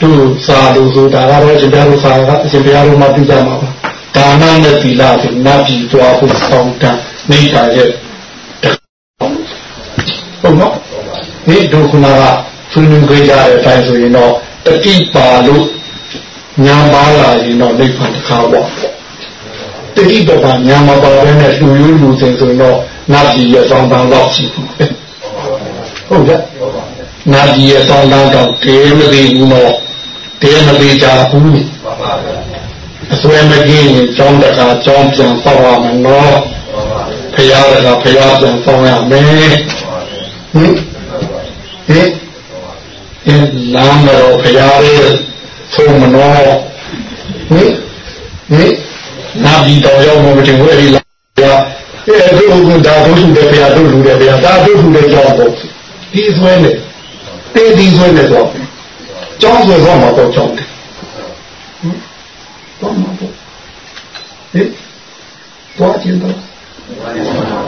သူစာလို့ဆိုတာကတော့ရှင်ဘုရားတို့စာကရှင်ဘုရားတို့မှပြကြမှာပါ ဒါနနဲ့သီလဆိုနတ်ပြည်သွားဖို့ဆောင်းတန်းမိတာရဲ့ဟုတ်နော်ဒီဒုက္ခနာကဆွေးနွေးကြတဲ့အတိုင်းဆိုရင်တော့တတိပါလို့ညာပါလာရင်တော့နိဗ္ဗာန်တစ်ခါပေါ့တတိပပါညာမပါဘဲနဲ့လူရိုးလူစင်ဆိုရင်တော့နတ်ပြည်ရဲ့ဆောင်းတန်းတော့ရှိဘူးဟုတ်ကဲ့နာကြီးရဲ့ဆောင်းတန်းတော့တေမသိဘူးတော့တေမသိကြဘူး အစွဲမကင်းရင်ကြောင်းတကာကြောင်းပြန်ပေါက်ရမယ်နော်ဖရာကဖရာပြန်ပေါက်ရမယ်ဟင်ဟင်အင်းနာမတော်ဖရာရဲ့သုံးမနော်ဟင်ဟင်နာပြီးတော်ရောက်မှမတင်ဘူးအဲ့ဒီလာအဲ့ဒီဥက္ကဒါတို့လူတဲ့ဖရာတို့လူတဲ့ဖရာဒါတို့လူတဲ့ကြောင်းပေါ့ဒီဆွဲနေတေးဒီဆွဲနေတော့ကြောင်းဆွဲတော့မှာတော့ကြောင်းတယ် တော့မှာပေါ့ဟင်တော့ကျင်တော့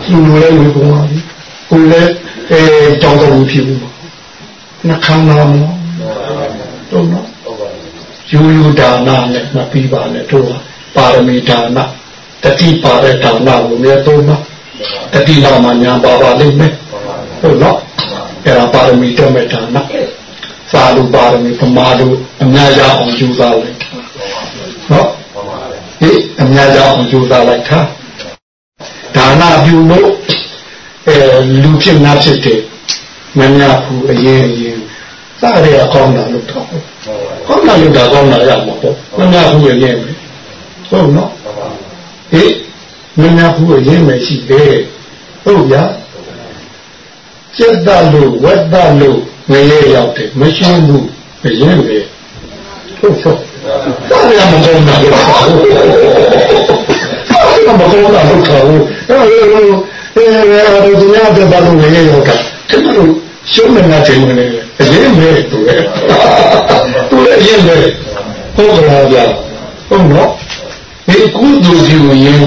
သူလည်းဝေကုန်ပါပြီကိုလည်းအဲကြောင်းတော်ဖြစ်ဘူးနှခမ်းလာမောတော့နော်ယူယူဒါနနဲ့မပြီးပါနဲ့တို့ပါရမီဒါနတတိပါတဲ့ဒါနကိုလည်းသုံးပါတတိနာမညာပါပါလိမ့်မယ်ဟုတ်နော်အဲ့ဒါပါရမီတော့မဲ့ဒါနစာလူပါရမီပမာလူအများရအောင်ကြိုးစားလိုက် နော်ဟိအများရအောင်ကြိုးစားလိုက်တာဒါနပြုလို့အဲလူဖြစ်နာဖြစ်တယ်မညာဘူးအရင်အရင်စရဲအကောင်းတာလို့တော့ကောင်းတာလို့ဒါကောင်းတာရမှာပေါ့မညာဘူးအရင်ပဲဟုတ်နော်ဟေးမညာဘူးအရင်မရှိသေးဟုတ်ဗျာစိတ်တလို့ဝတ်တလို့ငရဲရောက်တယ်မရှိဘူးအရင်ပဲဟုတ်ဟုတ် ဒါရမကောင်းတာလို့ဒါရမကောင်းတာလို့ခေါ်ဘူးအဲအဲအဲဒီနေ့တော့ဘာလို့ငရဲရောက်တာတမလို့ရှုံးနေတာချိန်မနေအရင်ပဲသူလေသူလည်းအရင်ပဲဟုတ်ကလားဗျာဟုတ်နော်ဒီကုသိုလ်ပြုရင်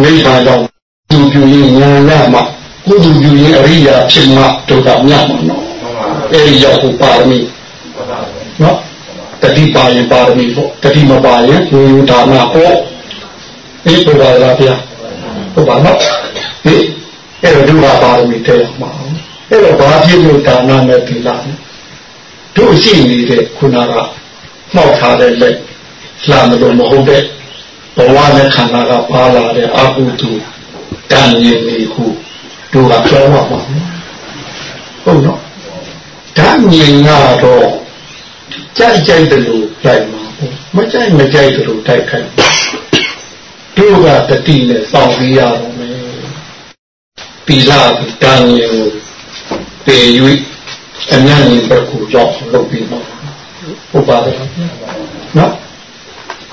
မိစ္ဆာကြောင့်ကုသိုလ်ပြုရင်ဉာဏ်ရမှာကုသိုလ်ပြုရင်အရိယာဖြစ်မှဒုက္ခမြတ်မှာနော်အဲဒီရောက်ဖို့ပါရမီနော် တတိပါရင်ပါရမီပေါ့တတိမပါရင်ဝိဒါနာပေါ့ဒီပုဗ္ဗာလာဗျာဟုတ်ပါနော်ဒီအဲ့တော့ဒုက္ခပါရမီတည်းမှာအဲ့တော့ဘာဖြစ်လို့ဒါနနဲ့သီလတို့ရှိနေတဲ့ခုနကမှောက်ထားတဲ့လက်လာမလို့မဟုတ်တဲ့ဘဝနဲ့ခန္ဓာကပါလာတဲ့အကုသိုလ်တန်ရင်လေးခုတို့ကပြောပါမှာဟုတ်နော်ဓာမြင်ကတော့ ကြိုက်ကြိုက်တယ်လို့လိုက်မှာမကြိုက်မကြိုက်တယ်လို့တိုက်ခိုက်တို့ကတတိနဲ့စောင့်ပြီးရတော့မယ်ပိလာတန်ရင်ကိုပေ၍အမြတ်ရင်ဘက်ကိုရောက်လုပ်ပြီးတော့ဟုတ်ပါတယ်နော်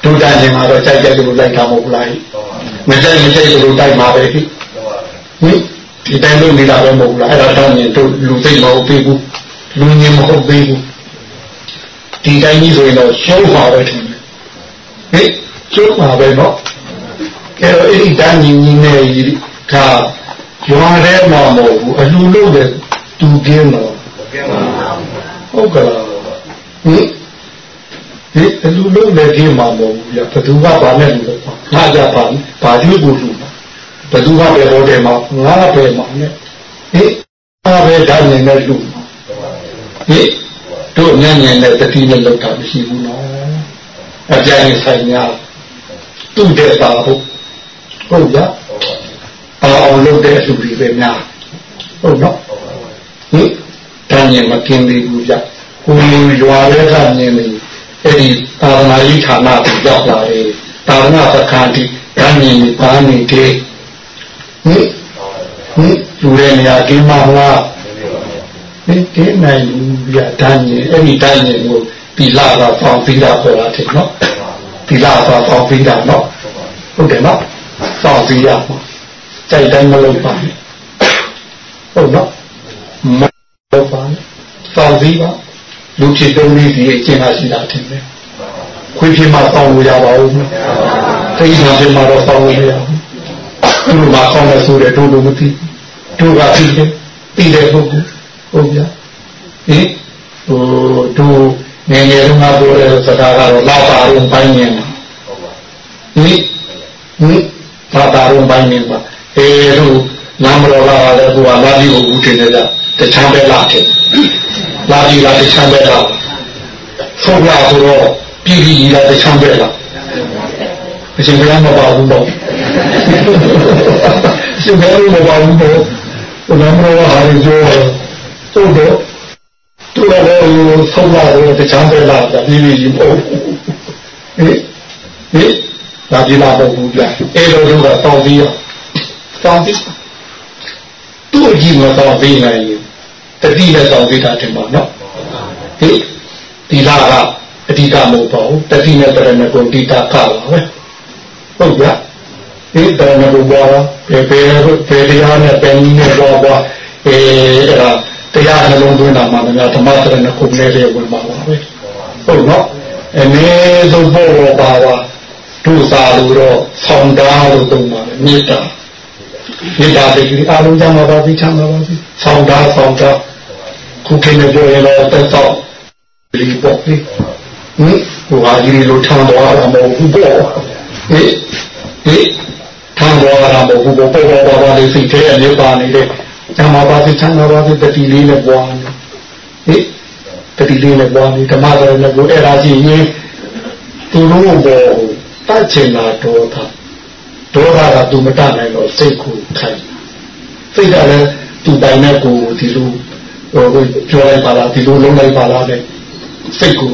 ဒုတာရင်မှာတော့ကြိုက်ကြိုက်လို့လိုက်တာမဟုတ်လားမကြိုက်မကြိုက်လို့တိုက်မှာပဲဟိဟင်ဒီတိုင်းလို့နေတာပဲမဟုတ်လားအဲ့ဒါတော့ရင်တို့လူသိမဟုတ်သေးဘူးလူငင်မဟုတ်သေးဘူး ဒီတိုင်းကြီးဆိုရင်တော့ရှုံးပါပဲထင်တယ်ဟင်ရှုံးပါပဲနော်အဲ့တော့အဲ့ဒီတန်းကြီးကြီးနဲ့ကရွာထဲမှာမဟုတ်ဘူးအလူလို့တဲ့သူကင်းတော့ဟုတ်ကလားဟင်ဒီအလူလို့လည်းကင်းမှာမဟုတ်ဘူးပြဘသူကဘာနဲ့လူတော့ငါကြပါဘာကျွေးကိုလူဘသူကပဲဟောတယ်မှာငါပဲမှာနဲ့ဟင်အားပဲဓာတ်နေနဲ့လူဟင် တို့ညံ့ညံ့နဲ့တတိနဲ့လောက်တာမရှိဘူးနော်အကြိုင်ဆိုင်များသူ့တဲ့ပါဟုတ်ဟုတ်ကြအောင်လုပ်တဲ့လူတွေပဲများဟုတ်နော်ဟင်တန်ရင်မกินသေးဘူးကြကိုရွာရဲကမြင်နေအဲ့ဒီသာသနာ့ဌာနကိုရောက်လာတယ်သာသနာ့စခန်းတိတန်ရင်ပါနေတဲ့ဟင်ဟင်လူရဲ့နေရာကင်းမလား ဟင်ဒီနိုင်ဘူးပြတန်းရင်အဲ့ဒီတန်းရင်ကိုဒီလာကပေါင်းပြီးတာပေါ်လာတယ်နော်ဒီလာကပေါင်းပြီးတာနော်ဟုတ်တယ်နော်ပေါင်းပြီးရမှာကြိုက်တိုင်းမလုပ်ပါနဲ့ဟုတ်နော်မလုပ်ပါနဲ့ပေါင်းပြီးပါလူဖြစ်သုံးနည်းဒီအကျင့်ဟာရှိတာတင်တယ်ခွေးဖြစ်မှပေါင်းလို့ရပါဦးတိတ်မှဖြစ်မှတော့ပေါင်းလို့ရအောင်သူ့မှာကောင်းတဲ့ဆိုတဲ့တို့လိုမသိတို့ကသိတယ်သိတဲ့ပုဂ္ဂိုလ် ဟုတ်ဗျာဟင်ဟိုတို့ငယ်ငယ်တုန်းကပြောတဲ့စကားကတော့လောက်ပါရုံပိုင်းနေမှာဟင်ဟင်လောက်ပါရုံပိုင်းနေပါအေးတို့နာမတော်ကလည်းကိုကလာပြီးကိုဦးတင်နေကြတခြားပဲလာတယ်လာပြီးလာတခြားပဲလာဆုံးရဆိုတော့ပြည်ပြည်လာတခြားပဲလာအရှင်ဘုရားမပါဘူးတော့ရှင်ဘုရားမပါဘူးတော့ဘုရားမတော်ဟာရီကျော် တို့တော့သူလည်းဆုံးရတယ်တခြားပဲလာပြည်ပြည်ကြီးပေါ့ဟင်ဟင်လာပြည်လာပေါ့ဘူးပြအဲလိုလိုကတောင်းပြီးရတောင်းပြီးသူ့အကြည့်မတောင်းပြီးနိုင်ရင်တတိနဲ့တောင်းပြီးတာတင်ပါနော်ဟင်ဒီလာကအဓိကမဟုတ်ပါဘူးတတိနဲ့တရဏဂုံတိတာကပါပဲဟုတ်ကြဒီတရဏဂုံပွားတာဘယ်ဘယ်ဘယ်တရားနဲ့ဘယ်နည်းနဲ့ပွားပွားအဲအဲ့ဒါ တရားနှလုံးသွင်းတာမှလည်းဓမ္မတရဏဂုံနဲ့လေးဝင်ပါပါပဲဟုတ်နော်အနည်းဆုံးပေါ်ပေါ်ပါပါဒုစာလို့တော့ဆောင်းတာလို့သုံးပါတယ်မေတ္တာမေတ္တာတည်းအားလုံးကြမှာပါပြီချမ်းသာပါပြီဆောင်းတာဆောင်းတာခုခေတ်နဲ့ပြောရင်တော့တက်တော့ဒီပေါ့လေဟင်ဟိုဟာကြီးလိုထမ်းသွားတာမဟုတ်ဘူးပေါ့ဟင်ဟင်ထမ်းသွားတာမဟုတ်ဘူးပေါ့ပေါ်ပေါ်ပါပါလေးစိတ်ထဲအမြဲပါနေတဲ့ ချမ်းသာပါစေချမ်းသာပါစေတတိလေးနဲ့ပွားနေဟင်တတိလေးနဲ့ပွားနေဓမ္မစရနဲ့ကိုအဲ့ဒါရှိရင်သူတို့ဘောတတ်ချင်တာဒေါသဒေါသကသူမတတ်နိုင်တော့စိတ်ကိုခိုင်စိတ်ကလည်းသူပိုင်တဲ့ကိုဒီလိုဟိုပြောလိုက်ပါလားဒီလိုလုံးလိုက်ပါလားတဲ့စိတ်ကို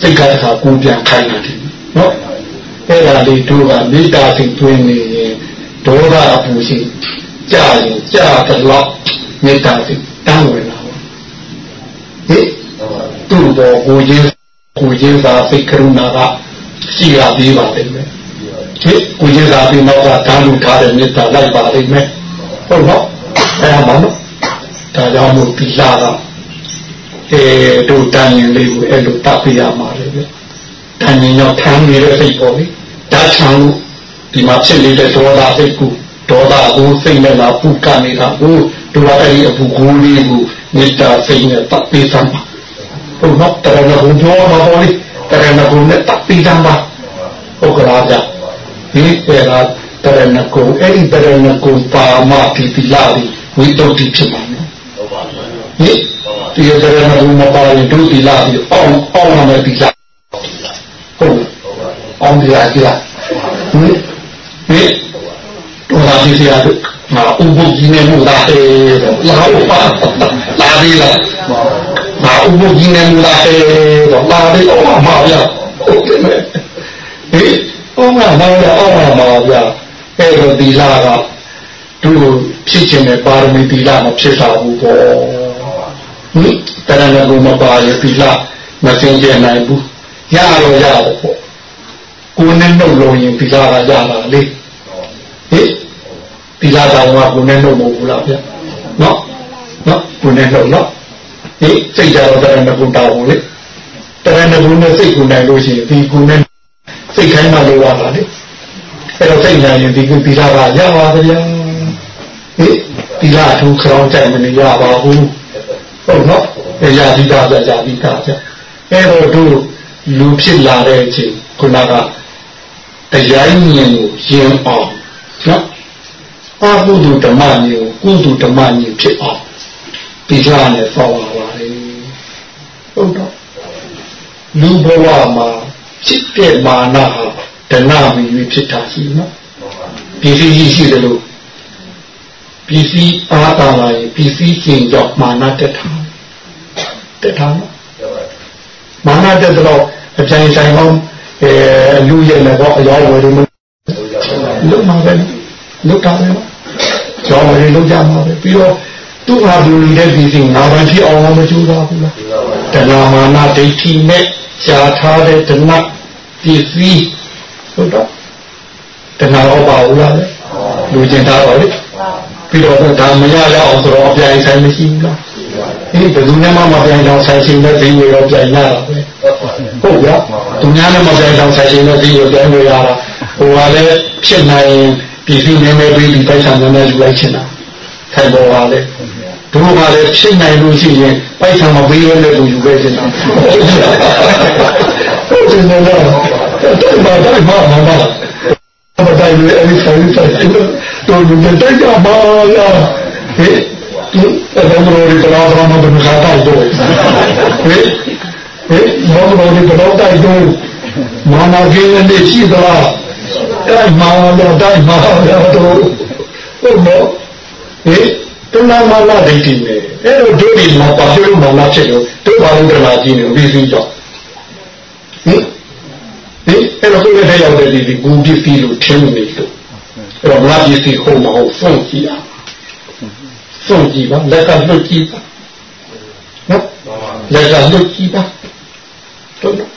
စိတ်ကတခါကိုပြန်ခိုင်းတယ်နော်အဲ့ဒါလေးတို့ကမေတ္တာစိတ်သွင်းနေရင်ဒေါသအပူရှိ ကြာရင်ကြာတော့မေတ္တာစိတ်တန်းဝင်လာပါဟိသူ့ဘောကိုချင်းကိုချင်းသာစိတ်ကရုဏာကရှိရသေးပါလိမ့်မယ်ဟိကိုချင်းသာပြီးနောက်ကဓာတ်လူထားတဲ့မေတ္တာလိုက်ပါလိမ့်မယ်ဟုတ်နော်အဲ့ဒါမှနော်ဒါကြောင့်မို့ဒီလာကအဲတို့တန်ရင်လေးကိုအဲ့လိုတပ်ပြရမှာလေဗျတန်ရင်ရောက်ထမ်းနေတဲ့စိတ်ပေါ်လေဓာတ်ချံလို့ဒီမှာဖြစ်နေတဲ့ဒေါသစိတ်ကို ဒေါသကိုစိတ်နဲ့လာပုကနေတာကိုတို့အဲ့ဒီအပူကိုလေးကိုမေတ္တာစိတ်နဲ့တပ်ပြစမ်းပါဟုတ်နော်တရဏဘုံပြောမှာပေါ့လေတရဏဘုံနဲ့တပ်ပြစမ်းပါဟုတ်ကလားဗျဒီပေကတရဏကုံအဲ့ဒီတရဏကုံပါမတိတိလာပြီးဝိတုဒ္ဓိဖြစ်ပါနော်ဟုတ်ပါဘူးဟိဒီတရဏကုံမပါရင်ဒုတိလာပြီးအောင်းအောင်းရမယ်ဒီလာဟုတ်အောင်ဒီလာကြည့်လားဟိဟိတော်လာပြီဆရာတို့ငါ ဥပုပ်ကြီးနေမှုလားအဲလာဟုတ်ပါလာပြီလားငါဥပုပ်ကြီးနေမှုလားအဲတော့လာပြီအောင်မှာဗျာဟုတ်တယ်ဟိအောင်မှာတော့အောင်မှာဗျာအဲ့တော့ဒီလာကတို့ဖြစ်ခြင်းနဲ့ပါရမီဒီလာမဖြစ်တာဘူးပေါ့ဟိတရဏဂုမပါရဒီလာမစင်ကြနိုင်ဘူးရတော့ရတယ်ပေါ့ကိုယ်နဲ့နှုတ်လုံးရင်ဒီလာကရတာလေ ဟိဒီလာတော်ကကိုယ်နဲ့နှုတ်မဟုတ်ဘူးလားဗျနော်နော်ကိုယ်နဲ့နှုတ်နော်ဟိစိတ်ကြတော့တရဏဂုတောင်းလေတရဏဂုနဲ့စိတ်ကိုနိုင်လို့ရှိရင်ဒီကိုယ်နဲ့စိတ်ခိုင်းမှလိုရတာလေအဲ့တော့စိတ်နိုင်ရင်ဒီကိုဒီလာကရပါဗျာဟိဒီလာထူခေါင်းကြိုက်မနေရပါဘူးဟုတ်နော်ရာဇိတာပြရာဇိတာပြအဲ့တော့တို့လူဖြစ်လာတဲ့အချိန်ခုနကတရားဉာဏ်ကိုရင်အောင် နော်အကုသိုလ်ဓမ္မဉာဏ်ကိုကုသိုလ်ဓမ္မဉာဏ်ဖြစ်အောင်ဒီလာနဲ့ဆောင်းပါပါလေဟုတ်တော့လူဘဝမှာဖြစ်တဲ့မာနဟာဒနာမီဖြစ်တာရှိနော်ဒီစီရှိတယ်လို့ပစ္စည်းအားသာလာရင်ပစ္စည်းရှင်ကြောင့်မာနတက်တာတက်တာနော်မာနတက်တော့အပြိုင်ဆိုင်အောင်အဲလူရဲ့လည်းတော့အရောဝယ်လို့မလုပ်မှာပဲ လုပ်တာပဲကျောင်းဝယ်လုပ်ကြမှာပဲပြီးတော့သူ့ဟာလူနေတဲ့ပစ္စည်းငါးပါးဖြစ်အောင်မကြိုးစားဘူးလားတဏမာနဒိဋ္ဌိနဲ့ရှားထားတဲ့ဓနပစ္စည်းဟုတ်တော့တဏှာတော့ပါဘူးလားလူကျင်တာပါလေပြီးတော့ဒါမရရအောင်ဆိုတော့အပြိုင်ဆိုင်မရှိဘူးလားဒီဘယ်သူမှမပြိုင်တော့ဆိုင်ရှင်တဲ့ဈေးတွေတော့ပြိုင်ရတာပဲဟုတ်ဗျာသူများလည်းမပြိုင်တော့ဆိုင်ရှင်တဲ့ဈေးကိုပြိုင်လို့ရတာဟိုကလည်းဖြစ်နိုင်ရင် ပြည်စည်းနေနေပြီးဒီပိုက်ဆံနဲ့ယူလိုက်ချင်တာထိုင်ပေါ်ပါလေတို့ကလည်းဖြစ်နိုင်လို့ရှိရင်ပိုက်ဆံမပေးရတဲ့လူယူခဲ့ချင်တာဟုတ်တယ်နော်တော့ဘာတော့မှမမဘာတိုင်းလဲအဲ့ဒီဆိုင်ဆိုင်တို့လူတွေတိုက်ကြပါလားဟဲ့ဒီအဲ့ဒါမျိုးတွေကတော့ဘာမှမခါတော့ဘူးဟဲ့ဟဲ့ဘာလို့ဒီကတော့တိုက်တော့မာနာကင်းနေရှိတော့ အဲ့မာတော့တိုက်မာတော့ဟုတ်မောဟဲ့တဏမာနဒိဋ္ဌိနဲ့အဲ့တော့ဒုတိယမှာပါပြုမာနဖြစ်လို့ဒုဘာလို့တဏှာကြီးနေပြီးပြီးကြောင့်ဟင်ဒီအဲ့တော့ကိုယ်ရဲ့ရောက်တဲ့ဒီဘူပစ္စည်းလို့ထင်နေလို့အဲ့တော့ငါပစ္စည်းဟုတ်မဟုတ်စွန့်ကြည့်အောင်စွန့်ကြည့်ပါလက်ကလွတ်ကြည့်ပါနော်လက်ကလွတ်ကြည့်ပါတို့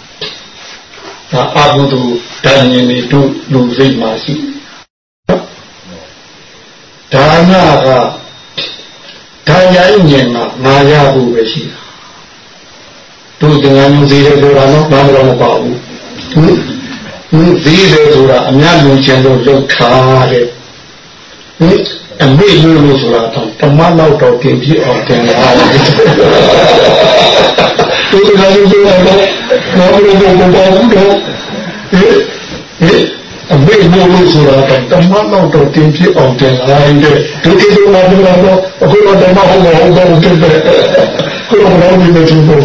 ဒါအာဟုတုဓာညင်တွေတို့လူစိတ်မှာရှိဒါနကဒါရိုင်းညင်ကငါရဖို့ပဲရှိတာတို့တင်ငန်းမျိုးသေးတယ်ဆိုတာတော့ဘာမှမပါဘူးဟင်သေးတယ်ဆိုတာအများလူချင်းတို့လောက်ထားတဲ့ဟင်အမေလို့လို့ဆိုတာတော့တမလောက်တော့ပြင်ပြအောင်တင်လာတယ် တို့ကလည်းပြောတော့ဘာလို့တော့မပေါ့ဘူးတော့ဟင်ဟင်အမေလို့လို့ဆိုတာတော့တမလောက်တော့တင်ပြအောင်တင်လာတယ်ဒုတိယမှာပြောတော့အခုတော့တမဟုတ်မဟုတ်တော့တင်တယ်ခုတော့ဘာလို့မတင်ဘူး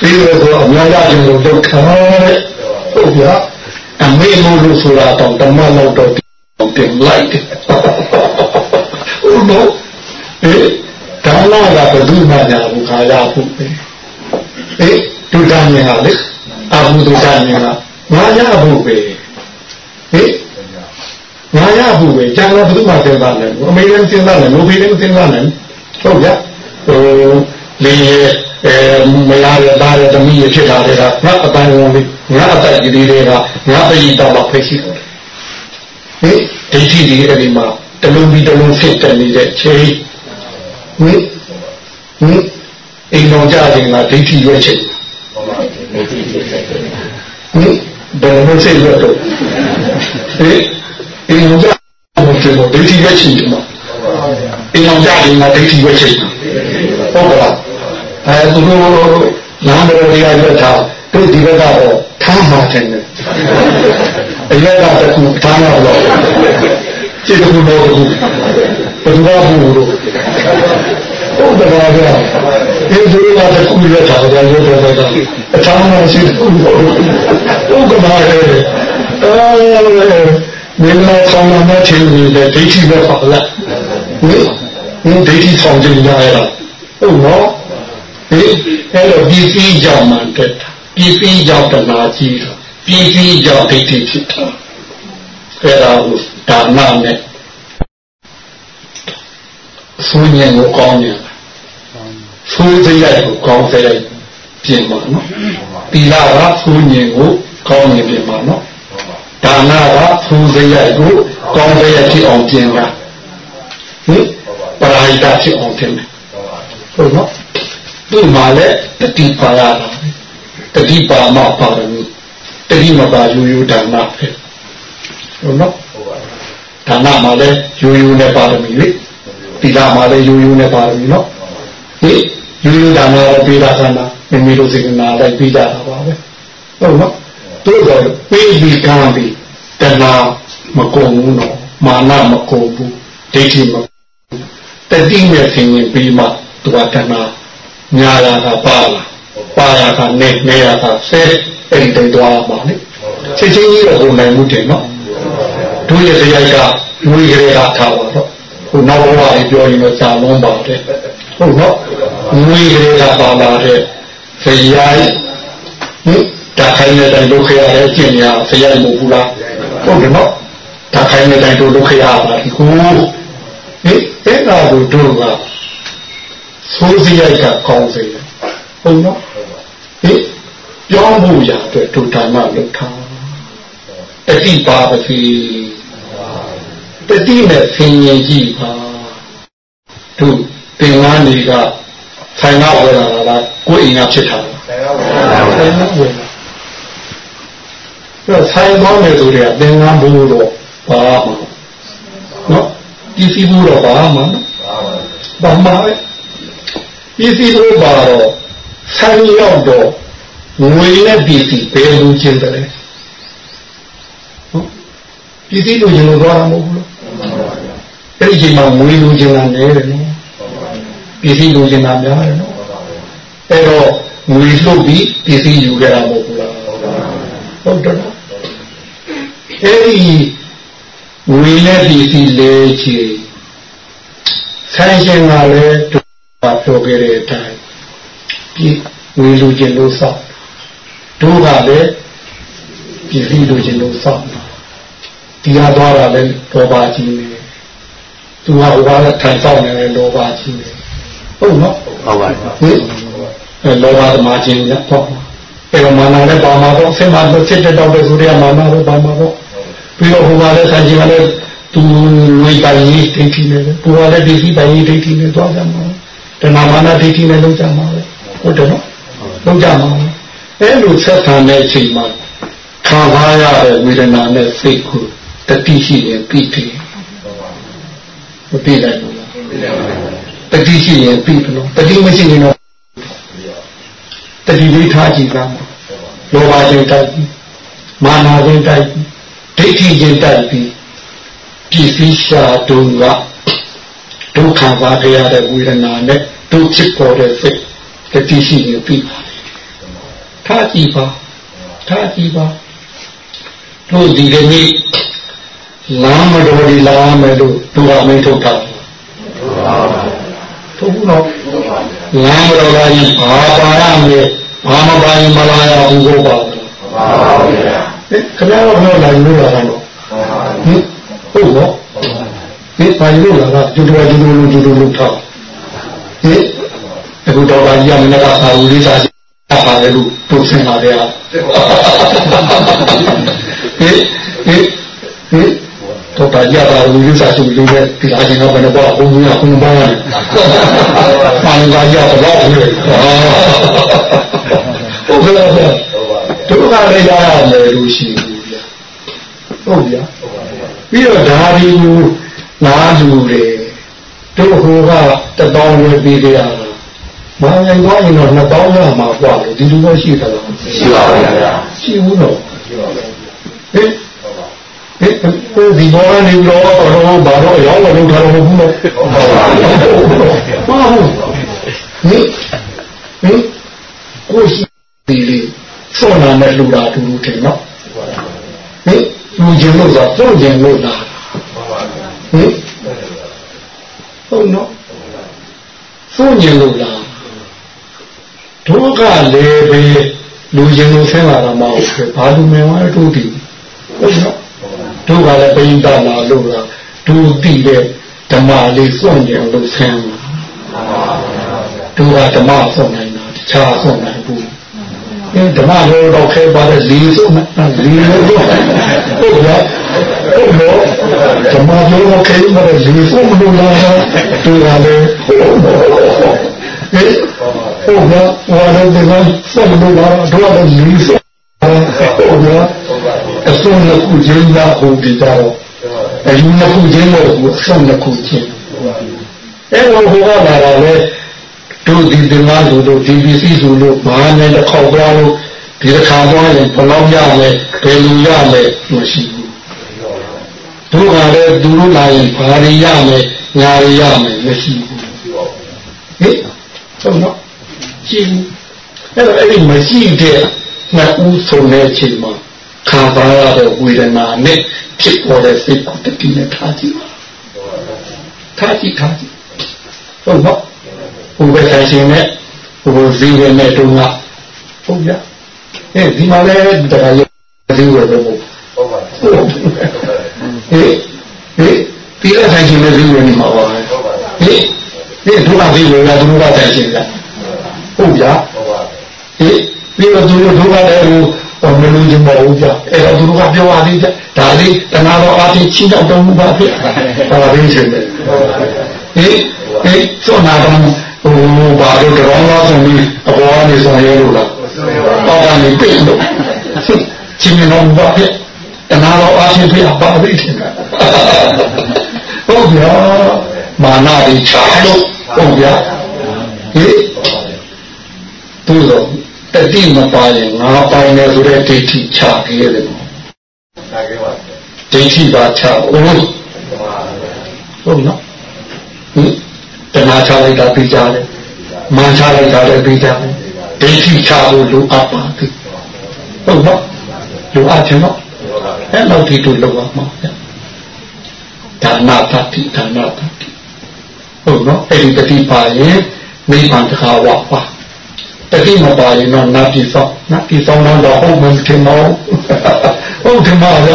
ပြီးတော့အများကြီးလို့ဒုက္ခတဲ့ဟုတ်ပြအမေမို့လို့ဆိုတာတော့ဓမ္မလောက်တော့တင်လိုက်ဟုတ်တော့အဲ ဒါနာကဘယ်သူမှညာဘူးခါရဖို့ပဲအေးဒုတဉာဏ်ဟာလေအဘုဒ္ဓဉာဏ်ကငါရဖို့ပဲဟေးငါရဖို့ပဲကျန်တော့ဘယ်သူမှစဉ်းစားနိုင်ဘူးအမေရိကန်စဉ်းစားနိုင်မိုးဖေးလည်းစဉ်းစားနိုင်ဟုတ်ကြဟိုလေအဲမရရတာရတမီးရဖြစ်တာတွေကငါအတိုင်းဝင်လေးငါအတိုက်ကြီးတွေကငါပရိသတ်တော့ဖိတ်ရှိတယ်ဟေးဒိဋ္ဌိဒီအဲ့ဒီမှာတလုံးပြီးတလုံးဖြစ်တယ်နေတဲ့ချိန် ဟင်ဟင်အိမ်တော်ကြခြင်းကဒိဋ္ဌိရွက်ချက်ဟင်ဘယ်လိုစိတ်ရွက်တော့ဟင်အိမ်တော်ကြခြင်းကိုဒိဋ္ဌိရွက်ချက်မှာအိမ်တော်ကြခြင်းကဒိဋ္ဌိရွက်ချက်ဟုတ်ကလားအဲသူတို့နာမတော်တွေကရွက်တာတို့ဒီဘက်ကတော့ထားမှာတယ်အရက်ကတခုထားမှာတော့စိတ်ကူတော့ကူ ဘယ်လိုဘူးလို့ဟုတ်တယ်ဗျာဒီလိုလာတဲ့ကူရတာကြရုပ်တော့တော့အချမ်းမရှိဘူးဟုတ်ကမှာလေအဲမင်းလာဆောင်လာချင်းနေတဲ့ဒိဋ္ဌိပဲပါလားဟင်ဟင်ဒိဋ္ဌိဆောင်ကြရရတာဟုတ်နော်ဒီအဲ့လိုဒီပြီးကြောင့်မှတက်တာဒီပြီးကြောင့်တနာကြီးတာဒီပြီးကြောင့်ဒိဋ္ဌိဖြစ်တာအဲ့ဒါကိုဒါနနဲ့ ဆိုရင်ကိုကောင်းတယ်ဆိုးစရိုက်ကိုကောင်းစရိုက်ပြင်ပါနော်တီလာကဆိုးညင်ကိုကောင်းရင်ပြင်ပါနော်ဒါနကဆိုးစရိုက်ကိုကောင်းစရိုက်ဖြစ်အောင်ပြင်ပါဟင်ပရာဟိတဖြစ်အောင်ပြင်မယ်ဟုတ်နော်ဒီမှာလည်းတတိပါရတာတတိပါမပါရမီတတိမပါယူယူဒါနပဲဟုတ်နော်ဒါနမှာလည်းယူယူနဲ့ပါရမီလေ သီလမှာလည်းရိုးရိုးနဲ့ပါပြီနော်ဟင်ရိုးရိုးဒါနရောပေးတာကနာမိမိတို့စေကနာလိုက်ပြီးကြတာပါပဲဟုတ်နော်တို့တော့ပေးပြီးကံပြီးတဏှာမကုန်ဘူးနော်မာနမကုန်ဘူးဒိဋ္ဌိမတတိနဲ့ဆင်ရင်ပြီးမှသူကတဏှာညာလာကပါလာပါရကနေနေရကဆဲအဲ့ဒီတိုင်သွားပါလေချက်ချင်းကြီးတော့ဘုံနိုင်မှုတယ်နော်တို့ရဲ့စရိုက်ကဝိကြရထားပါတော့ ခုနောက်ဘဝကြီးပြောရင်တော့ဇာလုံးပါတယ်ဟုတ်နော်ငွေတွေကပါလာတဲ့ဇယိုင်းဟင်ဒါခိုင်းတဲ့တိုင်ဒုက္ခရတဲ့အကျင့်များဇယိုင်းမဟုတ်ဘူးလားဟုတ်တယ်နော်ဒါခိုင်းတဲ့တိုင်ဒုက္ခရပါဒီကိုဟင်အဲ့ဒါကိုတို့ကသိုးစရိုက်ကကောင်းစေဟုတ်နော်ဟင်ပြောမှုရအတွက်ဒုဒါနလုပ်ထားတတိပါပစီ တတိနဲ့ဆင်ရင်ကြည့်ပါတို့သင်္ကန်းတွေကဆိုင်ကဝယ်လာတာကိုယ်အိမ်ကဖြစ်တာဆိုင်ကဝယ်လာအဲ့ဆိုင်သွားမယ်ဆိုတဲ့သင်္ကန်းဘူးတော့ဘာမှနော်ဒီစီဘူးတော့ဘာမှဘာမှပဲဒီစီဘူးပါတော့ဆိုင်ရောက်တော့ငွေနဲ့ဒီစီဘယ်လိုချင်းတယ်လဲဟုတ်ဒီစီလိုရင်လို့သွားတာမဟုတ်ဘူးလို့ အဲ့ဒီချိန်မှာငွေလိုချင်တာနည်းတယ်နော်ပစ္စည်းလိုချင်တာများတယ်နော်အဲ့တော့ငွေလှုပ်ပြီးပစ္စည်းယူခဲ့တာမဟုတ်ဘူးလားဟုတ်တယ်နော်အဲ့ဒီငွေနဲ့ပစ္စည်းလဲချေဆိုင်ရှင်ကလည်းတို့ပြောခဲ့တဲ့အတိုင်းဒီငွေလိုချင်လို့စောက်တို့ကလည်းပစ္စည်းလိုချင်လို့စောက်ဒီဟာသွားတာလည်းဒေါ်ပါကြီးနေ သူကဟိုဘာလဲထိုင်ဆောင်နေတယ်လောဘကြီးနေဟုတ်နော်ဟုတ်ပါဘူးဟင်အဲလောဘသမားချင်းညပေါ့အဲတော့မာနနဲ့ပါမှာတော့ဆင်မလို့စစ်တဲ့တော့တဲ့ဆိုရမာနတော့ပါမှာတော့ပြီးတော့ဟိုဘာလဲဆန်ကြီးကလည်းသူဝိပိုင်ကြီးဒိဋ္ဌိနဲ့သူကလည်းဒီစီပိုင်ကြီးဒိဋ္ဌိနဲ့သွားကြမှာတဏမာနဒိဋ္ဌိနဲ့လုံးကြမှာဟုတ်တယ်နော်လုံးကြမှာအဲလိုဆက်ဆံတဲ့အချိန်မှာခံစားရတဲ့ဝေဒနာနဲ့စိတ်ကိုတတိရှိရင်ပြီးတယ် မပြည့်နိုင်ဘူးလားတတိရှိရင်ပြီးတယ်နော်တတိမရှိရင်တော့တတိလေးထားကြည့်သားမှာလောဘခြင်းတိုက်ပြီးမာနခြင်းတိုက်ပြီးဒိဋ္ဌိခြင်းတိုက်ပြီးပြည့်စည်ရှာတုံးကဒုက္ခပါကြရတဲ့ဝေဒနာနဲ့ဒုက္ခပေါ်တဲ့စိတ်တတိရှိရင်ပြီးပါထားကြည့်ပါထားကြည့်ပါတို့ဒီကနေ့ လမ်းမတော်ဒီလာမယ်လို့သူကမင်းထုတ်တာထုတ်ဘူးနော်လမ်းတော်လာရင်ဘာပါရမလဲဘာမပါရင်မလာရဘူးဘောပါဘူးပါပါဘုရားခင်ဗျားတို့တော့လာယူလို့လာတော့ဟင်ဟုတ်တော့ဒီပါယူလို့လာတာဒီလိုဒီလိုဒီလိုလုပ်ထားဟင်အခုတော့ဗာကြီးကမနေ့ကစာဦးလေးစာပါတယ်လို့သူဆင်လာတယ်ဟင်ဟင်ဟင် တော့ဗာကြပါလူလူစားစုလူနဲ့ဒီလာရှင်တော့ဘယ်တော့ဘုံကြီးကခုနပါးရတယ်။ပါဠိကရောက်တော့ဘူးလေ။ဟုတ်ကဲ့ဒုက္ခလည်းရရမယ်လို့ရှိဘူးဗျာ။ဟုတ်ဗျာ။ပြီးတော့ဓာဒီကိုငါလူတယ်။တို့ဟိုကတပေါင်းဝင်ပြီးကြရတာ။မောင်ရင်တော့ရင်တော့နှစ်ပေါင်းရမှာပေါ့လေဒီလိုတော့ရှိတယ်လား။ရှိပါဗျာ။ရှိဘူးတော့။ရှိပါဗျာ။ ဒီဘောနေတော့တော့ဘာတော့ရောင်းလို့ထားတော့ဘူးလို့ဟုတ်ပါပါဟုတ်ဟုတ်ဟင်ဟင်ကိုရှိဒီလေစောနာနဲ့လူတာတူတူထင်နော်ဟင်လူချင်းလို့ဆိုတော့ကျင့်လို့လားဟင်ဟုတ်နော်စိုးညင်လို့လားဒုက္ခလည်းပဲလူချင်းလို့ဆင်းလာတာမဟုတ်ဘူးဘာလူမင်းဝါတို့ဒီဟုတ်နော် တို့ကလည်းပိဋကလာလို့လားတို့သိတဲ့ဓမ္မလေးစွန့်ကြံလို့ဆင်းလာတို့ကဓမ္မစွန့်နိုင်တာတခြားစွန့်နိုင်ဘူးအဲဓမ္မလို့တော့ခဲပါတဲ့ဇီစွန့်ဇီလို့တော့ဟုတ်ကဲ့ဟုတ်တော့ဓမ္မလို့ခဲပါတဲ့ဇီစွန့်လို့လားတို့ကလည်းဟဲ့ဟုတ်ကဲ့ဟောတယ်ဒီကစွန့်လို့လားတို့ကလည်းဇီစွန့် ဟုတ်ကဲ့အစွန်းနှစ်ခုချင်းသာဟုတ်ပြီကြတော့အယူနှစ်ခုချင်းတော့အစွန်းနှစ်ခုချင်းအဲဟိုဟိုကလာတာလေတို့ဒီဒီမှာလို့တို့ဒီပစ္စည်းဆိုလို့မာနဲ့တစ်ခေါက်သွားလို့ဒီတစ်ခါသွားရင်ဘယ်လောက်ရလဲဘယ်လိုရလဲမရှိဘူးတို့ကလည်းသူတို့လာရင်ဘာတွေရမယ်ညာတွေရမယ်မရှိဘူးဟင်ဟုတ်နော်ကြည့်အဲ့တော့အဲ့ဒီမရှိတဲ့ နှစ်ဦးဆုံးတဲ့အချိန်မှာခံစားရတဲ့ဝေဒနာနဲ့ဖြစ်ပေါ်တဲ့စိတ်ကိုတတိနဲ့ထားကြည့်ပါထားကြည့်ထားကြည့်ဟုတ်နော်ဟိုပဲဆိုင်ရှင်နဲ့ဟိုဇီဝနဲ့တုံးကဟုတ်ကြအဲဒီမှာလည်းတရားရုပ်ဇီဝတော့ဟုတ်ပါဟေးဟေးဒီလည်းဆိုင်ရှင်နဲ့ဇီဝနေမှာပါဟေးဒီဒုက္ခဇီဝကဒုက္ခဆိုင်ရှင်ကဟုတ်ကြဟေးပြီး တော့သူတို့ဒုက္ခလည်းဟိုဟောမလို့ချင်းမဟုတ်ကြအဲ့တော့သူတို့ကပြောရသေးတယ်ဒါလေးတဏှာတော်အချင်းချင်းတော့တုံးမှုပါဖြစ်ဒါပါရင်းရှင်ပဲဟေးဟေးစောနာတော်ဟိုဘာလို့တော်တော်ဆိုပြီးအပေါ်ကနေဆောင်ရဲလို့လားပေါ့ကနေပြင့်လို့ချင်းမတော်ဘာဖြစ်တနာတော်အားဖြင့်ပြပါလိမ့်ရှင်ဟုတ်ဗျာမာနတွေချလို့ဟုတ်ဗျာဟိသူတော့ တတိမပါရင်ငါပိုင်တယ်ဆိုတဲ့ဒိဋ္ဌိချခဲ့ရတယ်ဒိဋ္ဌိပါချဟုတ်ဟုတ်နော်ဟင်တဏှာချလိုက်တာပြီးကြတယ်မာချလိုက်တာလည်းပြီးကြတယ်ဒိဋ္ဌိချဖို့လိုအပ်ပါသည်ဟုတ်နော်လိုအပ်ချင်တော့အဲ့လောက်ဒီတို့လောက်အောင်ဗျဒါနာတတိဒါနာတတိဟုတ်နော်အဲ့ဒီတတိပါရင်မိဘတခါဝပါ တတိမပါရင်တော့နတ်ပြည်ဆောင်နတ်ပြည်ဆောင်တော့ဟုတ်မှန်တယ်မောဟုတ်တယ်မလားဟ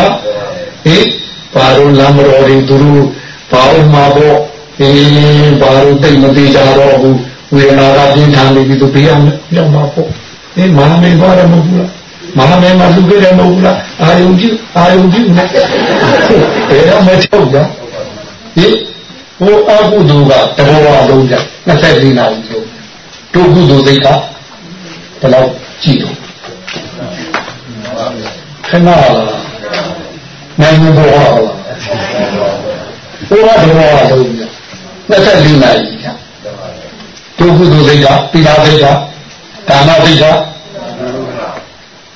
င်ဘာလို့လမ်းမတော်ရင်သူတို့ဘာလို့မှာပေါ့အေးဘာလို့သိမသိကြတော့ဘူးဝေဒနာကပြင်းထန်နေပြီသူဘေးအောင်ရောက်မှာပေါ့အေးမဟာမေသွားတယ်မဟုတ်ဘူးလားမဟာမေမှာလူကြတယ်မဟုတ်ဘူးလားအာယုံကြည့်အာယုံကြည့်နဲ့ဘယ်တော့မှထုတ်ကြဟင်ဟိုအကုသိုလ်ကတဘောလုံးကြ24နာရီလုံးတို့ကုသိုလ်စိတ်က ဘယ်လောက်ကြည့်တော့ခဏလားနိုင်ဘောလားဘုရားတော်လုံးကြ24နာရီဒုက္ခဒုစိတ်ကပိလာစိတ်ကဒါနစိတ်က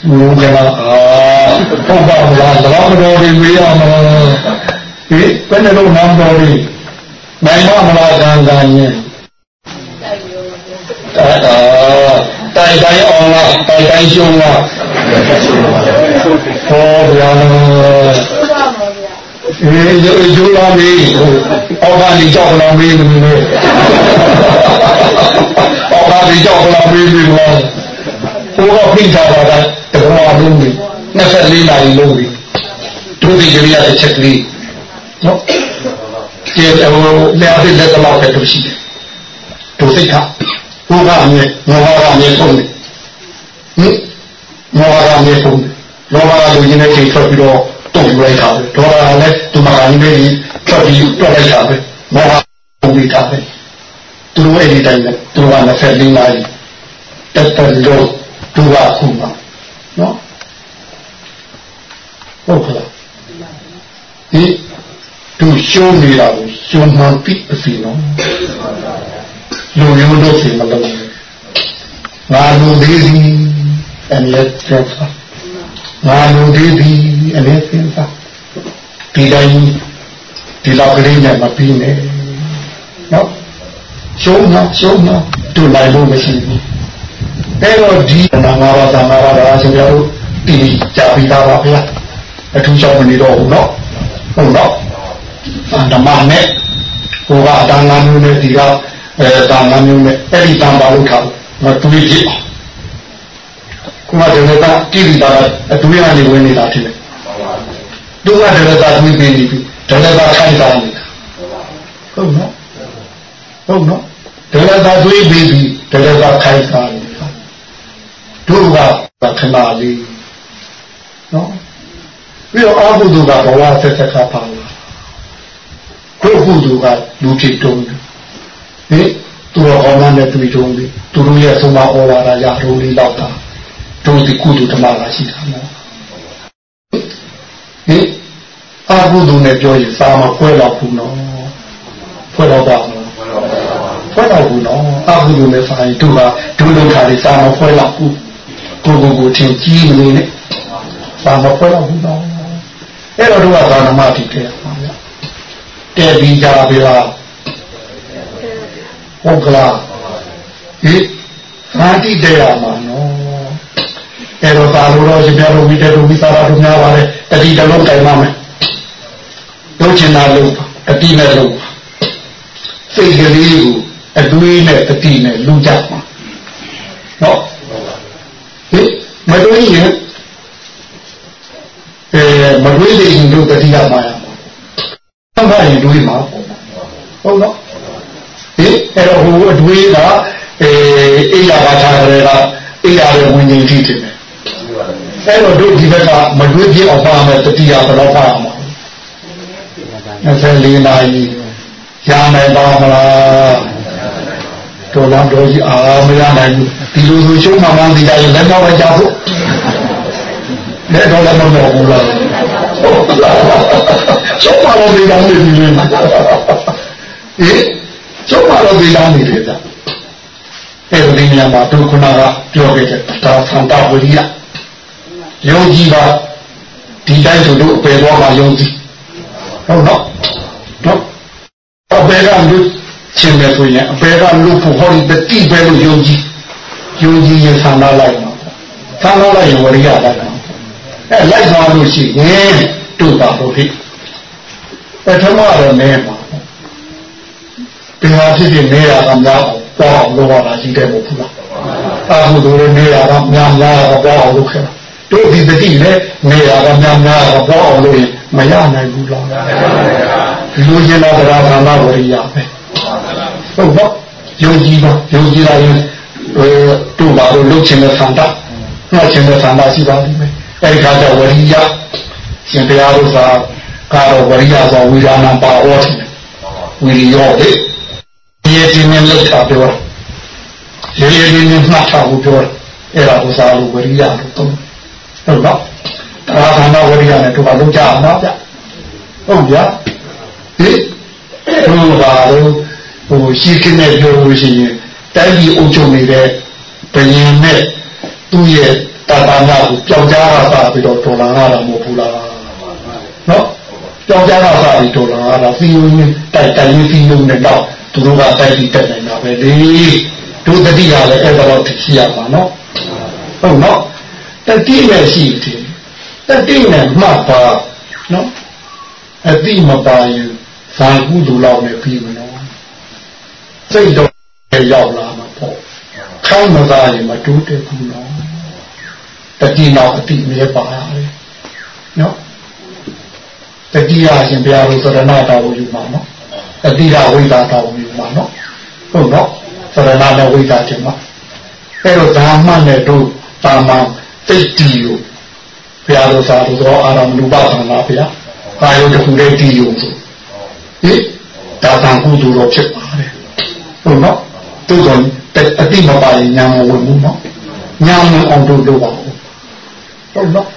ဘုရားအာပုပ္ပမလားလောကတော်တွေမေးရမလားဟိဘယ်နဲ့လို့နာမ်တော်တွေနိုင်မမလားကံကံရင်အဲတို င်တိုင်းအောင်လားတိုင်တိုင်းရှုံးလားဟောဗျာဟအေးကျိုးလာမေးအောက်ကနေကြောက်လာမေးနေတယ်အောက်ကနေကြောက်လာမေးနေတယ်ဟိုကဖိထားတာကတကမာလုံးကြီး24နာရီလုံးကြီးတို့ဒီကြရတဲ့ချက်ကလေးနော်ကျေဟိုလက်အပ်လက်တော့ပဲတို့ရှိတယ်တို့စိတ် ကဟိုကအမြဲမောဟကအမြဲဆုံးတယ်ဟင်မောဟကအမြဲဆုံးတယ်လောဘကလူကြီးနဲ့ချိန်ထွက်ပြီးတော့တုံ့လိုက်တာပဲဒေါသကလည်းဒီမှာကနေပြီးထွက်ပြီးတွက်လိုက်တာပဲမောဟပုံပြီးတာပဲသူတို့အဲ့ဒီတိုင်းပဲသူတို့က24နာရီတက်တက်လို့သူကခုမှာနော်ဟုတ်ကလားဒီသူရှုံးနေတာကိုရှုံးမှပြီးအစီနော် လူမျိုးတို့စီမလို့ငါလူသေးစီအမြဲတမ်းငါလူသေးသည်အလဲစင်စားဒီတိုင်းဒီလောက်ကလေးနဲ့မပြီးနဲ့နော်ရှုံးနော်ရှုံးနော်တို့နိုင်လို့မရှိဘူးအဲ့တော့ဒီနာငါးပါးသာငါးပါးဒါဆိုကြတော့ဒီကြပြီးသားပါဗျာအထူးချောင်းမနေတော့ဘူးနော်ဟုတ်နော်ဓမ္မနဲ့ဟိုကအတန်ငါမျိုးနဲ့ဒီက အဲတန်ငါမျိုးနဲ့အဲ့ဒီတန်ပါလို့ထားမတွေးကြည့်ခုမှတည်းကကိရိတာအတူရနေဝင်နေတာဖြစ်တယ်သူကတည်းကတွေးပြီးနေပြီတည်းကခိုင်းတာနေတာဟုတ်နော်ဟုတ်နော်တည်းကတွေးပြီးပြီတည်းကခိုင်းတာနေတာတို့ကခဏလေးနော်ပြီးတော့အဘုဒ္ဓကဘဝဆက်ဆက်ကပါလာတို့ဘုဒ္ဓကလူဖြစ်တုံးတယ် ဟင်သူတော်ကောင်းတဲ့တွေ့တုံးတယ်သူတို့ရဲ့သုံးပါဩဝါဒရရိုးလေးတော့တာတို့ဒီကုသိုလ်ဓမ္မလာရှိတာမောဟင်အာဟုသူနဲ့ပြောရင်စာမဖွဲတော့ဘူးနော်ဖွဲတော့ပါဘူးဖွဲတော့ဘူးနော်အာဟုသူနဲ့စာရင်တို့ကဒုလုံခါလေးစာမဖွဲတော့ဘူးကိုကိုကိုထင်ကြီးနေနဲ့စာမဖွဲတော့ဘူးနော်အဲ့တော့တို့ကသာနမတိတဲ့ပါဗျတဲ့ပြီးကြပါလား ဟုတ်ကလားဟင်သာတိတဲ့ရမှာနော်အဲ့တော့သာလို့တော့ရှင်ပြတော်ဝိတေတို့ဝိသရာတို့များပါလေတတိတလုံးတိုင်ပါမယ်လုပ်ချင်တာလုပ်တတိနဲ့လုပ်စိတ်ကလေးကိုအတွေးနဲ့တတိနဲ့လူကြမှာနော်ဟင်မတွေးရင်အဲမတွေးရင်တို့တတိကမှာရမှာသံဃာရင်တွေးမှာဟုတ်နော်ဟင် အဲ့တော့ဟိုအတွေးကအဲအိယာဘာသာတွေကအိယာရဲ့ဝင်ရင်ကြည့်တယ်အဲ့တော့တို့ဒီဘက်ကမတွေးပြအောင်ပါမယ်တတိယဘယ်တော့ပါမှာ24နာရီရမယ်ပါမလားတော်လားတော်ကြီးအာမရနိုင်ဘူးဒီလိုဆိုရှုံးမှမှန်းသိကြရင်လက်တော့လည်းကြောက်ဖို့လက်တော့လည်းမမောဘူးလားရှုံးမှတော့ဒီကောင်းနေပြီလေဟင် ရှုံးမှတော့ဒီကောင်းနေတယ်ဗျအဲ့ဒီနေရာမှာဒုက္ခနာကပြောခဲ့တဲ့တာသံတဝရိယယုံကြည်ပါဒီတိုင်းဆိုလို့အပေသွားမှာယုံကြည်ဟုတ်နော်နော်အပေကလူချင်းပဲဆိုရင်အပေကလူဖို့ဟောဒီတတိပဲလို့ယုံကြည်ယုံကြည်ရင်ဆန္ဒလိုက်မှာဆန္ဒလိုက်ရင်ဝရိယလိုက်မှာအဲလိုက်သွားလို့ရှိရင်တို့ပါလို့ဖြစ်ပထမတော့နေ မှာဒီဟာဖြစ်ဖြစ်နေရတာများပေါ့အောင်လုပ်ရတာရှိတယ်မဟုတ်ဘူးလားအာဟုတို့နေရတာများများပေါ့အောင်လုပ်ခဲ့တာတို့ဒီတတိနဲ့နေရာကများများတော့ပေါ်အောင်လို့မရနိုင်ဘူးလားဒီလိုချင်တာတရားဌာနဝရိယပဲဟုတ်ပါယုံကြည်ပါယုံကြည်လာရင်ဟိုတို့ပါလို့လုပ်ချင်တဲ့ဆန္ဒနှောက်ချင်တဲ့ဆန္ဒရှိပါလိမ့်မယ်အဲဒီခါကျဝရိယရှင်တရားတို့သာကတော့ဝရိယဆိုဝိရာဏပါဩတယ်ဝိရိယောလေ ဒီရည်မြင်လို့တာပြောရေရည်မြင်မှတ်တာကိုပြောအဲ့ဒါဥစားလို့ဝရိယလို့သုံးဟုတ်နော်တရားဌာနဝရိယနဲ့တို့ကလုံးကြအောင်နော်ဗျဟုတ်ဗျဟိတို့ပါတော့ဟိုရှိခင်းနဲ့ပြောလို့ရှိရင်တိုင်းပြည်အုပ်ချုပ်နေတဲ့ဘယင်နဲ့သူ့ရဲ့တာတာနာကိုကြောက်ကြတာစပြီးတော့ဒေါ်လာလာတာမဟုတ်ဘူးလားနော်ကြောက်ကြတာစပြီးဒေါ်လာလာတာစီယုံနဲ့တိုက်တိုင်ရင်းစီယုံနဲ့တော့ သူတို့ကတိုက်ပြီးတက်နေတာပဲလေတို့တတိယလည်းအဲ့ဒါတော့ရှိရပါနော်ဟုတ်နော်တတိနဲ့ရှိတယ်တတိနဲ့မှတ်ပါနော်အတိမပါရင်ဇာကုသိုလ်လောက်နဲ့ပြီးမလို့စိတ်တော့ရောက်လာမှာပေါ့ခိုင်းမသားရင်မတိုးတက်ဘူးနော်တတိနောက်အတိမြဲပါရတယ်နော်တတိယရှင်ဘုရားတို့သရဏတော်ကိုယူမှာနော်တတိယဝိသတော်ကိုယူ မှာနော်ဟုတ်နော်သရဏနဲ့ဝိသတင်မှာအဲ့တော့ဓမ္မနဲ့တို့တာမန်တိတ်တီကိုဘုရားတို့သာတို့တော့အာရမဏုပသနာဘုရားကာယုတခုတည်းတီယုံဆိုဟိဒါတန်ကုသိုလ်တော့ဖြစ်ပါတယ်ဟုတ်နော်သူကအတိမပါရင်ညာမဝင်ဘူးနော်ညာမအောင်တို့လုပ်ပါဦးဟုတ်နော်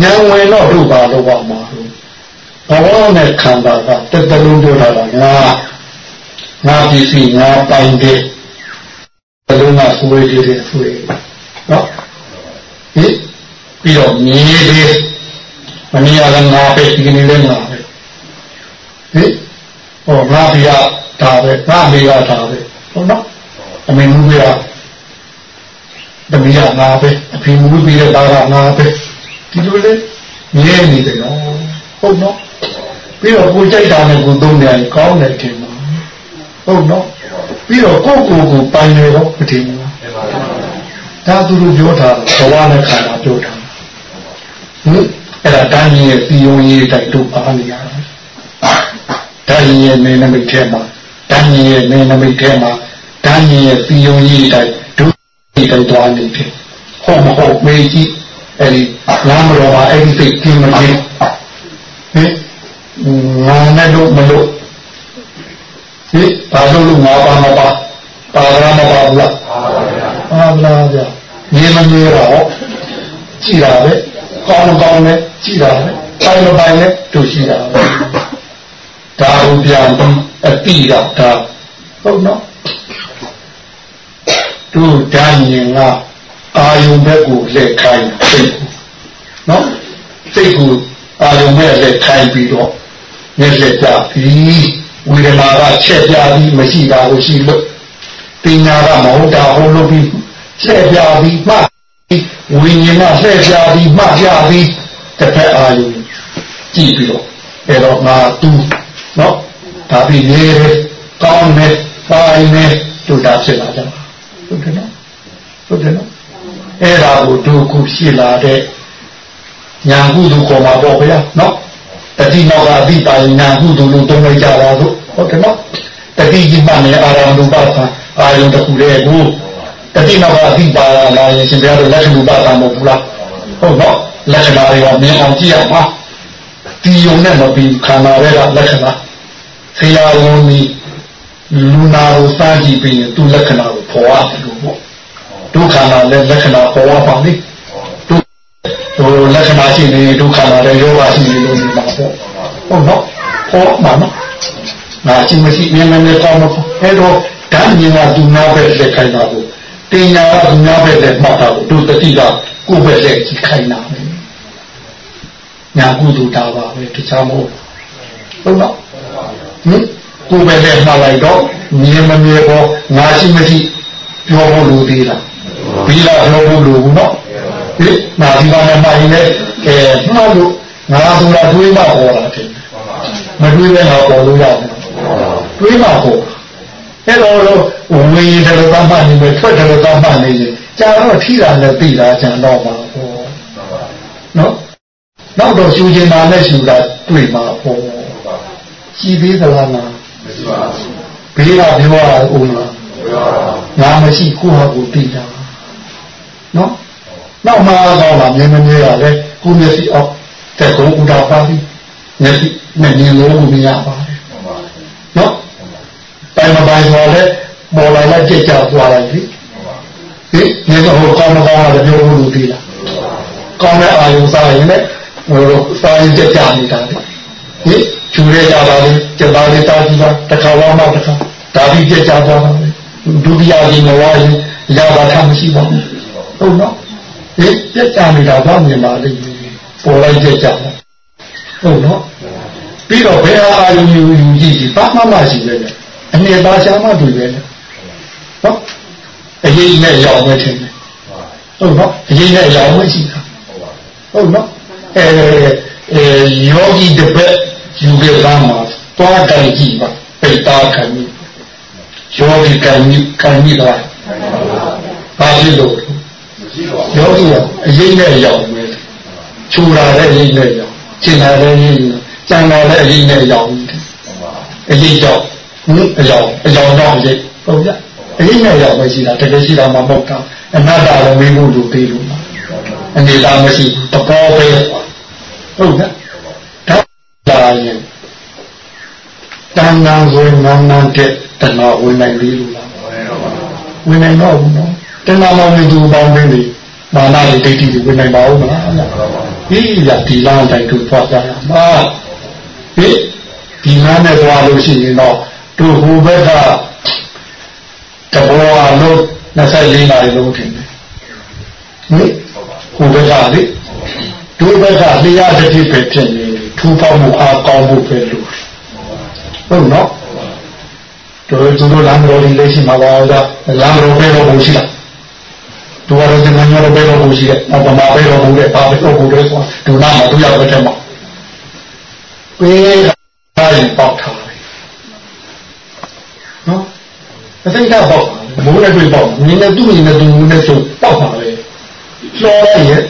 ညာဝင်တော့တို့ပါတော့ပါမှာဘဝနဲ့ခန္ဓာကတက်တလုံးပြောတာကငါ ငါပစ္စည်းငါပိုင်တဲ့ဘယ်လိုမှဆွေးကြည့်တယ်ဆွေးနော်ဟိပြီးတော့မြေသေးမနေရကငါပဲဒီနေ့လည်းငါပဲဟိဟောငါပြရဒါပဲငါမေရဒါပဲဟုတ်နော်အမေမူပြရတမီးရငါပဲအဖေမူပြရတာကငါပဲဒီလိုလေမြဲနေတယ်နော်ဟုတ်နော်ပြီးတော့ကိုကြိုက်တာနဲ့ကိုသုံးတယ်ကောင်းတယ်ထင်ပါ ဟုတ်နော်ပြီးတော့ကိုကိုကိုပိုင်တယ်တော့မထင်ဘူးဒါသူတို့ပြောတာဘဝနဲ့ခန္ဓာပြောတာဟင်အဲ့ဒါတန်းကြီးရဲ့ပြီးုံရေးတိုက်တို့ပါနေရတာတန်းကြီးရဲ့နေနမိတ်ထဲမှာတန်းကြီးရဲ့နေနမိတ်ထဲမှာတန်းကြီးရဲ့ပြီးုံရေးတိုက်ဒုတိယတိုက်သွားနေတယ်ဟုတ်မဟုတ်မေးကြည့်အဲ့ဒီငါမတော်ပါအဲ့ဒီစိတ်ကင်းမကင်းဟင်ငါနဲ့လို့မလို့ ဟင်ဘာလို့လို့ငါပါမပါပါရမပါဘူးလားပါပါဗျာဗျာမြေမမြေတော့ကြည်တာပဲကောင်းကောင်းနဲ့ကြည်တာပဲပိုင်းမပိုင်းနဲ့တို့ရှိတာပဲဒါဟုပြန်ပြီးအတိတော့ဒါဟုတ်နော်တို့တန်းရင်ကအာယုံဘက်ကိုလက်ခိုင်းစိတ်ကိုနော်စိတ်ကိုအာယုံဘက်လက်ခိုင်းပြီးတော့မျက်လက်ကြပြီး ဝေဒနာကချက်ပြပြီးမရှိတာကိုရှိလို့ပညာကမဟုတ်တာဟုတ်လို့ပြီးချက်ပြပြီးမှဝိညာဉ်ကဆက်ပြပြီးမှပြပြီးတစ်ဖက်အာယုံကြည့်ပြီးတော့အဲ့တော့ငါတူနော်ဒါပြီးနေကောင်းနေပိုင်းနေတို့တာဖြစ်လာကြပါဟုတ်တယ်နော်ဟုတ်တယ်နော်အဲ့ဒါကိုဒုက္ခရှိလာတဲ့ညာကုသိုလ်ခေါ်မှာပေါ့ဗျာနော် တတိနောကအတိပိုင်းညာကုသိုလ်လို့သုံးလိုက်ကြတာတို့ဟုတ်တယ်နော်တတိကြီးမှလည်းအာရမဏုပသအာယုံတစ်ခုတည်းကိုတတိနောကအတိပါလာရင်ရှင်ဘုရားတို့လက်ခံဥပသမဟုတ်ဘူးလားဟုတ်နော်လက္ခဏာတွေကမြင်အောင်ကြည့်ရမှာဒီယုံနဲ့မပြီးခန္ဓာတွေကလက္ခဏာဆရာဝန်ကြီးလူနာကိုစကြည့်ပြီးသူ့လက္ခဏာကိုပေါ်ရတယ်လို့ပေါ့ဒုက္ခနာလည်းလက္ခဏာပေါ်ရပါလိမ့်ဒု ဟိုလက္ခဏာရှိနေဒုက္ခနာလည်းယောဂရှိနေလို့ဒီမှာပေါ့ဟုတ်နော်ပေါ်မှာနော်ငါရှိမရှိမြင်မြင်ကောင်းမပေါ့အဲ့တော့ဓာတ်မြင်ကသူနာပဲလက်ခိုင်းတာကိုတင်ညာကသူနာပဲလက်မှတ်တာကိုဒုတတိကကိုယ်ပဲလက်ကြည့်ခိုင်းတာပဲညာကုသိုလ်တာပါပဲတခြားမဟုတ်ဟုတ်နော်ဟင်ကိုယ်ပဲလက်မှတ်လိုက်တော့မြင်မမြင်ပေါ်ငါရှိမရှိပြောဖို့လိုသေးလားပြီးလာပြောဖို့လိုဘူးနော် ဟင်နာဒီပါနဲ့မှရင်လည်းအဲမှတ်လို့ငါဆိုတာတွေးမှပေါ်လာတယ်မတွေးလည်းငါပေါ်လို့ရတယ်တွေးမှပေါ်အဲ့တော့ဝေရင်တယ်လို့သတ်မှတ်နေမယ်ထွက်တယ်လို့သတ်မှတ်နေရင်ကြာတော့ထိတာနဲ့ပြီးတာကြံတော့မှာပေါ့နော်နောက်တော့ရှူကျင်တာနဲ့ရှူတာတွေ့မှာပေါ့ရှိသေးသလားငါမရှိပါဘူးဘေးကပြောရအောင်လားငါမရှိကိုယ့်ဟာကိုသိတာနော် နောက်မှတော့လာမြင်မမြင်ရလဲကိုမျက်စိအောက်တက်ကုန်ဥဒါပါပြီမျက်စိနဲ့မြင်လို့မရပါတယ်နော်တိုင်မပိုင်ဆိုလဲပေါ်လာလိုက်ကြက်ကြသွားလိုက်ပြီဟိမြင်တော့ကောင်းမကောင်းလည်းပြောလို့သိလားကောင်းတဲ့အာယုစားရင်လည်းဟိုစားရင်ကြက်ကြနေတာလေဟိကျူရဲကြပါလေကြက်သားလေးတာကြည့်ပါတစ်ခါတော့မှတစ်ခါဒါပြီးကြက်ကြသွားပါလေဒုတိယကြီးမဝါရင်ရပါတာမရှိပါဘူးဟုတ်နော် ဟိကြက်ကြနေတာတော့မြင်ပါလိမ့်မယ်ပေါ်လိုက်ကြက်ကြဟုတ်နော်ပြီးတော့ဘယ်အာယုယူယူကြည့်ကြည့်ဘာမှမရှိပဲလေအနေပါရှာမှတွေ့ပဲလေနော်အရေးနဲ့ရောင်ပဲထင်တယ်ဟုတ်နော်အရေးနဲ့ရောင်မရှိတာဟုတ်နော်အဲအဲယောဂီတစ်ပတ်ယူခဲ့သားမှာသွားကြည့်ကြည့်ပါပိတ်သားခံမိယောဂီခံမိခံမိသွားဘာဖြစ်လို့ ယောဂီကအရေးနဲ့ရောက်မယ်ချူလာတဲ့အရေးနဲ့ရောက်ကျင်လာတဲ့အရေးနဲ့ကြံလာတဲ့အရေးနဲ့ရောက်အရေးကြောင့်ဟင်အကြောင်းအကြောင်းတော့အရေးဟုတ်ကြအရေးနဲ့ရောက်မရှိတာတကယ်ရှိတာမှမဟုတ်တာအနတ္တလည်းမေးဖို့လိုသေးလို့အနေသာမရှိတပေါ်ပဲဟုတ်ကဲ့ဒါလာရင်တန်ငန်းဆိုငန်းငန်းတဲ့တဏှာဝင်နိုင်ပြီလို့လားဝင်နိုင်တော့ဘူးနော် တဏှာမောင်နေသူပေါင်းနေလေမာနတွေဒိဋ္ဌိတွေဝင်နိုင်ပါဦးမလားဒီရဒီလမ်းတိုင်းသူဖွာကြရမှာဒီဒီလမ်းနဲ့သွားလို့ရှိရင်တော့သူဟိုဘက်ကတဘောအလုံး24နာရီလုံးထင်တယ်ဟင်ဟိုဘက်ကလေဒုဘက်ကလျှာတစ်ဖြစ်ပဲဖြစ်နေထူပေါမှုအားကောင်းမှုပဲလို့ဟုတ်နော်တို့သူတို့လမ်းတော်လေးရှိမှာပါတော့လမ်းတော်ပဲတော့မရှိလား သူကတော့ဒီမှာညတော့ပဲတော့မရှိတဲ့။ဘာမှပဲတော့ဘူးတဲ့။ဘာပဲတော့ဘူးတဲ့ကွာ။ဒုနာမှာသူရောက်တဲ့မှာ။ပေးတာရင်ပေါက်ထားတယ်။နော်။အစိမ့်ကပေါက်မိုးနဲ့တွေ့ပေါက်။နင်းနဲ့သူ့နင်းနဲ့သူနဲ့ဆိုပေါက်ပါလေ။လောလိုက်ရဲ့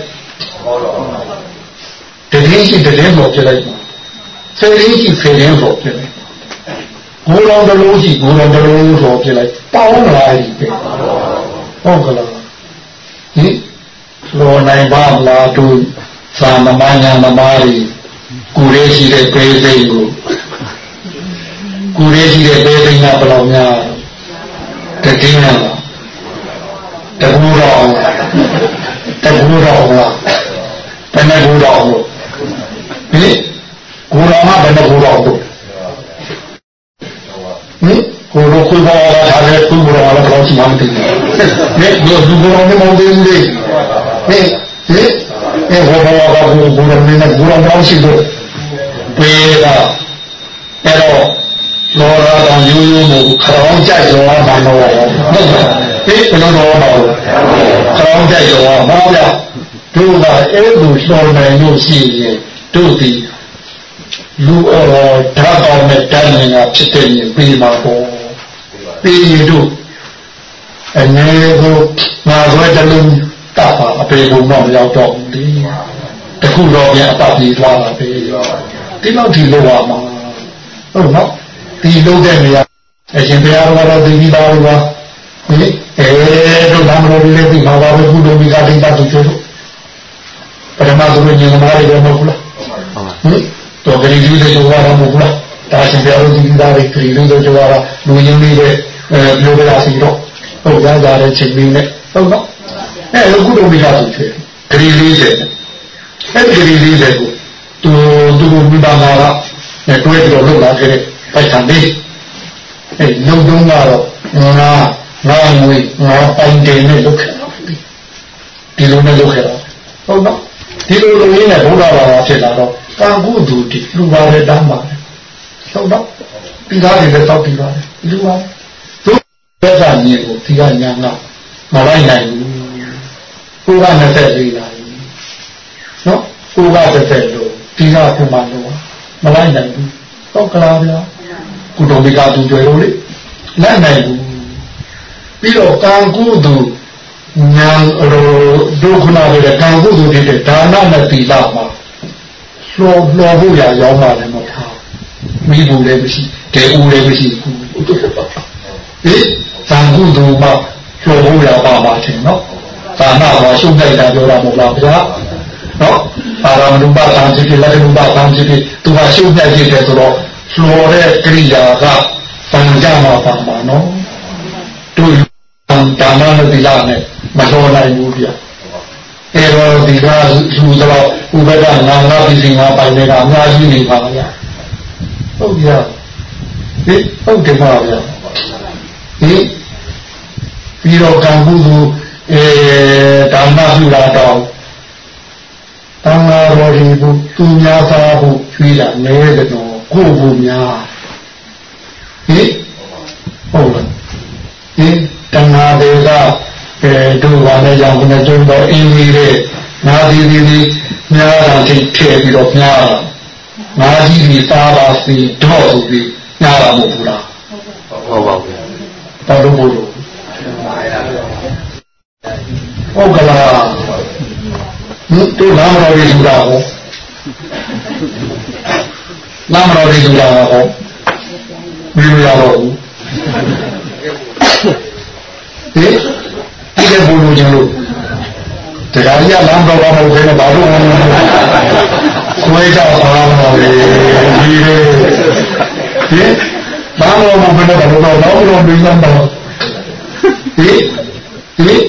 တကယ်ရှိတကယ်တော့ပြလိုက်ပါ။ဆယ်ရင်းရှိဆယ်ရင်းတော့ပြလိုက်။ဘိုးတော်တလုံးရှိဘိုးတော်တလုံးဆိုပြလိုက်။တောင်းလာပြီပဲ။ဟုတ်ကလား ဟင်လောနိုင်ပါမလားသူသာမမညာမမားကြီးကိုရဲရှိတဲ့ပေးစိတ်ကိုကိုရဲရှိတဲ့ပေးစိတ်ကဘယ်လောက်များတတိယလားတကူတော်တကူတော်လားဘယ်နဲ့ကူတော်လို့ဟင်ကူတော်မှာဘယ်နဲ့ကူတော်လို့ ဟင်ကိုလိုခွေးပေါ်လာထားတဲ့သူ့ဘောလာတော့ရှိမှမသိဘူး။ဒီလိုလူဘောနဲ့မဟုတ်သေးဘူးလေ။ဟဲ့ဟဲ့အဲဘောဘောကဘူဘူနဲ့နဲ့ဘူရောင်းရှိလို့ပေးတာအဲ့တော့လောရတော်ရိုးရိုးကိုခရောင်းကြိုက်ရောမှာတော့ဟုတ်ကဲ့။ဒီဘယ်လိုတော့ပါလဲ။ခရောင်းကြိုက်ရောမှာဗျာ။တို့ကအဲ့လိုလျှော်နိုင်လို့ရှိရင်တို့ဒီလူအော်ဓာတ်ကောင်းတဲ့တန်းငါဖြစ်တဲ့ရင်ပြီးမှာပေါ့ ပေးရတို့အနေကိုငါဆွဲတလုံးတပါအပေဘုံတော့မရောက်တော့ဘူးဒီတခုတော့ပြန်အပပြေးသွားတာပဲဒီလောက်ဒီလောက်ပါမှာဟုတ်နော်ဒီလုံးတဲ့နေရာအရှင်ဘုရားတော်သိပြီးသားလို့ပါဟင်အဲတို့ဘာမလို့လဲဒီမှာပါဘုဒ္ဓမိကတိတ်တူကျိုးပရမသုညင်မာရီရမဟုတ်လားဟင်တော့ဂရီကြီးတွေတော့မဟုတ်လား ဒါရှင်ဘုရားတို့ဒီသားတွေဂရီလေးတို့ကြွားတာလူရင်းလေးတွေအဲပြောပြလာစီတော့ဟုတ်ရကြတဲ့ချိန်လေးနဲ့ဟုတ်တော့အဲအခုတော့မိသားစုချွေဂရီ40အဲ့ဒီဂရီ40ကိုသူသူမိသားနာကနဲ့တွဲပြီးတော့လုပ်လာခဲ့တဲ့ပိုက်ဆံလေးအဲလုံတုံးကတော့ငါငါငွေငါပိုင်တယ်နဲ့လုပ်ခဲ့တာဒီလိုနဲ့လုပ်ခဲ့တာဟုတ်တော့ဒီလိုလိုရင်းနဲ့ဘုရားဘာသာဖြစ်လာတော့ကံကုသိုလ်တိလူပါလေတမ်းပါတယ် ဟုတ်တော့ဒီသားတွေလည်းတောက်ပြီးပါတယ်လူပါဘက်ကမြင်ကိုဒီကညာကမလိုက်နိုင်ဘူးကိုက24နာရီနော်ကိုက30လို့ဒီကခုမှလို့မလိုက်နိုင်ဘူးဟုတ်ကလားဗျာကုတော်မိကသူတွေလို့လေလက်နိုင်ဘူးပြီးတော့ကံကုသိုလ်ညာဒုက္ခနာတွေကံကုသိုလ်တွေတဲ့ဒါနနဲ့သီလမှာလောလောဖို့ရရောက်မှလည်းမထား မိဘူးလည်းမရှိတဲဦးလည်းမရှိဘူးဟင်ဇံကုသိုလ်မှကျော်ဖို့ရပါပါချင်းနော်သာနာမှာရှုပ်လိုက်တာပြောတာမဟုတ်လားဗျာနော်အာရမဏုပသံဖြစ်ဖြစ်လက်နုပသံဖြစ်ဖြစ်သူကရှုပ်လိုက်ဖြစ်တယ်ဆိုတော့လော်တဲ့ကိရိယာကသံကြမှာပါမှာနော်တို့ဒါနနဲ့ဒီလာနဲ့မတော်နိုင်ဘူးဗျာအဲတော့ဒီကလူတော့ဥပဒနာနာပြည်စီငါပိုင်နေတာအများကြီးနေပါဗျာ ဟုတ်ဗျာဒီဟုတ်တယ်ပါဗျာဒီပြီးတော့ကံကုသိုလ်အဲဒါနပြုတာတော့တန်ဃာတော်ဒီဘုသူများသားဖို့ကျွေးတာနဲတဲ့တော့ကိုဘုများဟိဟုတ်လားဒီတဏှာတွေကအဲတို့ဘာလဲကြောင့်ခုနကျုံတော့အင်းကြီးတဲ့နာသီသီသီများတာထိထည့်ပြီးတော့များတာဟ ငါကြီးကြီးသားပါစီတော့ဆိုပြီးညာတာမဟုတ်ဘူးလားဟုတ်ပါဘူးတော်လို့မို့လို့ဟုတ်ကလားဟင်တို့နာမတော်ရေးဆိုတာဟောနာမတော်ရေးဆိုတာဟောမင်းရတော့ဘူးဟင်ဒီကဘုလိုချင်လို့ တရားကြီးကလမ်းတော်ပါမဟုတ်ဘဲနဲ့ဘာလို့ခွဲကြပါတော့လေဒီလေဟင်ဘာလို့မဘယ်တော့တော့တော့တော့မင်းလမ်းတော့ဟင်ဟင်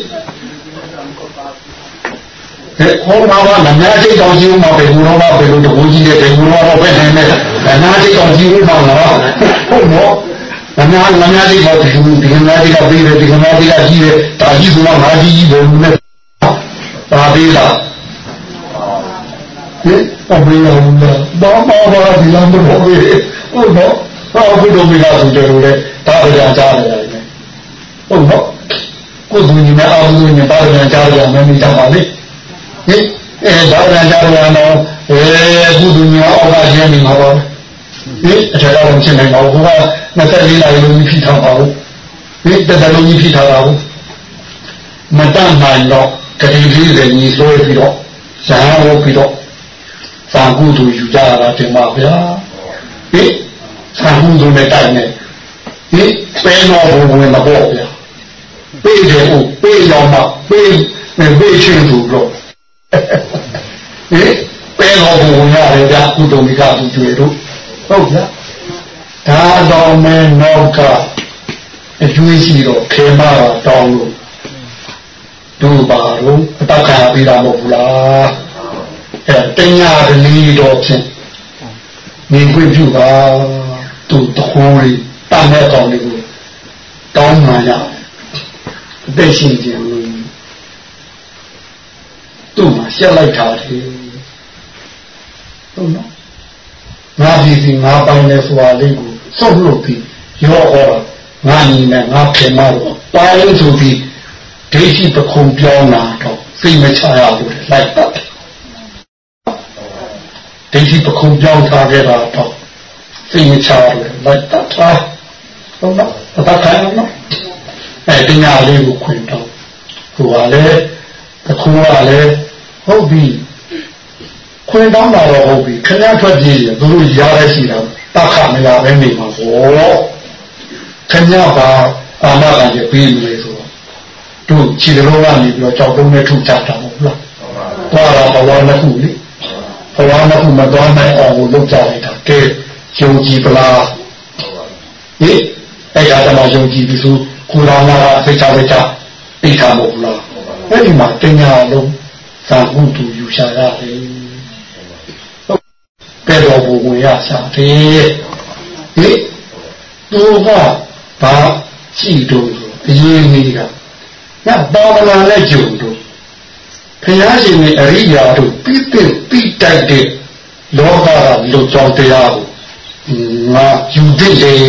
ဟဲ့ဟောမှာကနများစိတ်တော်ကြီးဦးမှာပဲဘုရောမှာပဲလို့တကူကြီးတဲ့ဘုရောတော့ပဲနေနေနများစိတ်တော်ကြီးဦးမှာလားဟုတ်နော်နများနများစိတ်တော်ဒီဒီနများစိတ်ကပြီးတယ်ဒီနများစိတ်ကကြီးတယ်တာကြီးဆိုတော့ငါကြီးကြီးပဲလို့နဲ့ ပါသေးလားဟင်အမေရောဘာမှဘာဒီလမ်းတော့ပဲဟုတ်နော်ဟောဘုဒ္ဓမိသားစုတယ်လို့လေဒါပြန်ကြားရတယ်ဟုတ်နော်ကိုယ်သူညီမအောင်သူညီပါပြန်ကြားရမယ်မိသားပါလေဟင်အဲဒါပြန်ကြားရတော့အဲကုသူညီအောင်ကကျင်းနေမှာပါဟင်အထက်ကတော့ရှင်းနိုင်ပါဘူးက24နာရီလုံးကြီးဖြစ်ထားပါဘူးဟင်တက်တလုံးကြီးဖြစ်ထားတာဘူးမတတ်နိုင်တော့ တတိလေးလည်းညီဆွဲပြီးတော့ဇာဝပြီးတော့သာကုသူယူကြရတာတင်ပါဗျာဟင်သာကုသူနဲ့တိုင်နေဟင်ပဲတော်ဘုံဝင်မပေါ့ဗျာပေးတယ်ဟုတ်ပေးတော့မှပေးမပေးချင်းသူတော့ဟင်ပဲတော်ဘုံဝင်ရတယ်ဗျာကုတုမိကသူကျွေတို့ဟုတ်ဗျာဒါတော်မဲနောကအကျွေးရှိတော့ခေမတာတောင်းလို့ တို့ပါတော့အတခါပေးတာမဟုတ်ဘူးလားအဲတညာကလေးတော့ဖြင့်နေခွင့်ပြုပါသူတခိုးလေးတတ်တဲ့ကောင်လေးကိုတောင်းမှရအသက်ရှင်ခြင်းသူ့မှာရှက်လိုက်တာတယ်ဟုတ်နော်ငါဒီစီငါပိုင်နေဆိုတာလေးကိုစောက်လို့ပြီးရောဟောငါညီနဲ့ငါဖေမတော့ပိုင်းဆိုပြီး ဒိဋ္ဌိပခုံပြောင်းလာတော့စိတ်မချရဘူးလိုက်တတ်ဒိဋ္ဌိပခုံပြောင်းထားခဲ့တာတော့စိတ်မချရတယ်လိုက်တတ်တာဟုတ်နော်အတခိုင်းနော်အဲပညာလေးကိုခွင့်တော့ဟိုကလည်းတခုကလည်းဟုတ်ပြီခွင့်တောင်းတာတော့ဟုတ်ပြီခဏထွက်ပြေးရသူတို့ရားရရှိတာတခမရပဲနေမှာဟောခဏပါအာမခံကြပြီးနေဆို တော့တို့ခြေလုံးကနေပြီးတော့ကြောက်တုံးနဲ့ထုတ်ချတာမဟုတ်လားသွားတော့ဘဝနှစ်ခုလေဘဝနှစ်ခုမသွားနိုင်အောင်လုပ်ကြလိုက်တာကဲယုံကြည်ပလားဟိအဲ့ဒါတမယုံကြည်ပြီဆိုကိုယ်တော်ကစိတ်ချစိတ်ချသိတာမဟုတ်လားအဲ့ဒီမှာတင်ညာလုံးသာဟုသူယူရှာရတယ်ကဲတော့ဘုံဝင်ရရှာတယ်ဟိသူကဘာရှိတော့အရေးကြီးက နတ်ပါမလာနဲ့ကြုံတို့ဘုရားရှင်ရဲ့အရိယာတို့ပြီးတဲ့ပြီးတိုက်တဲ့လောကကလူကြောင့်တရားကိုငါယူသိတယ်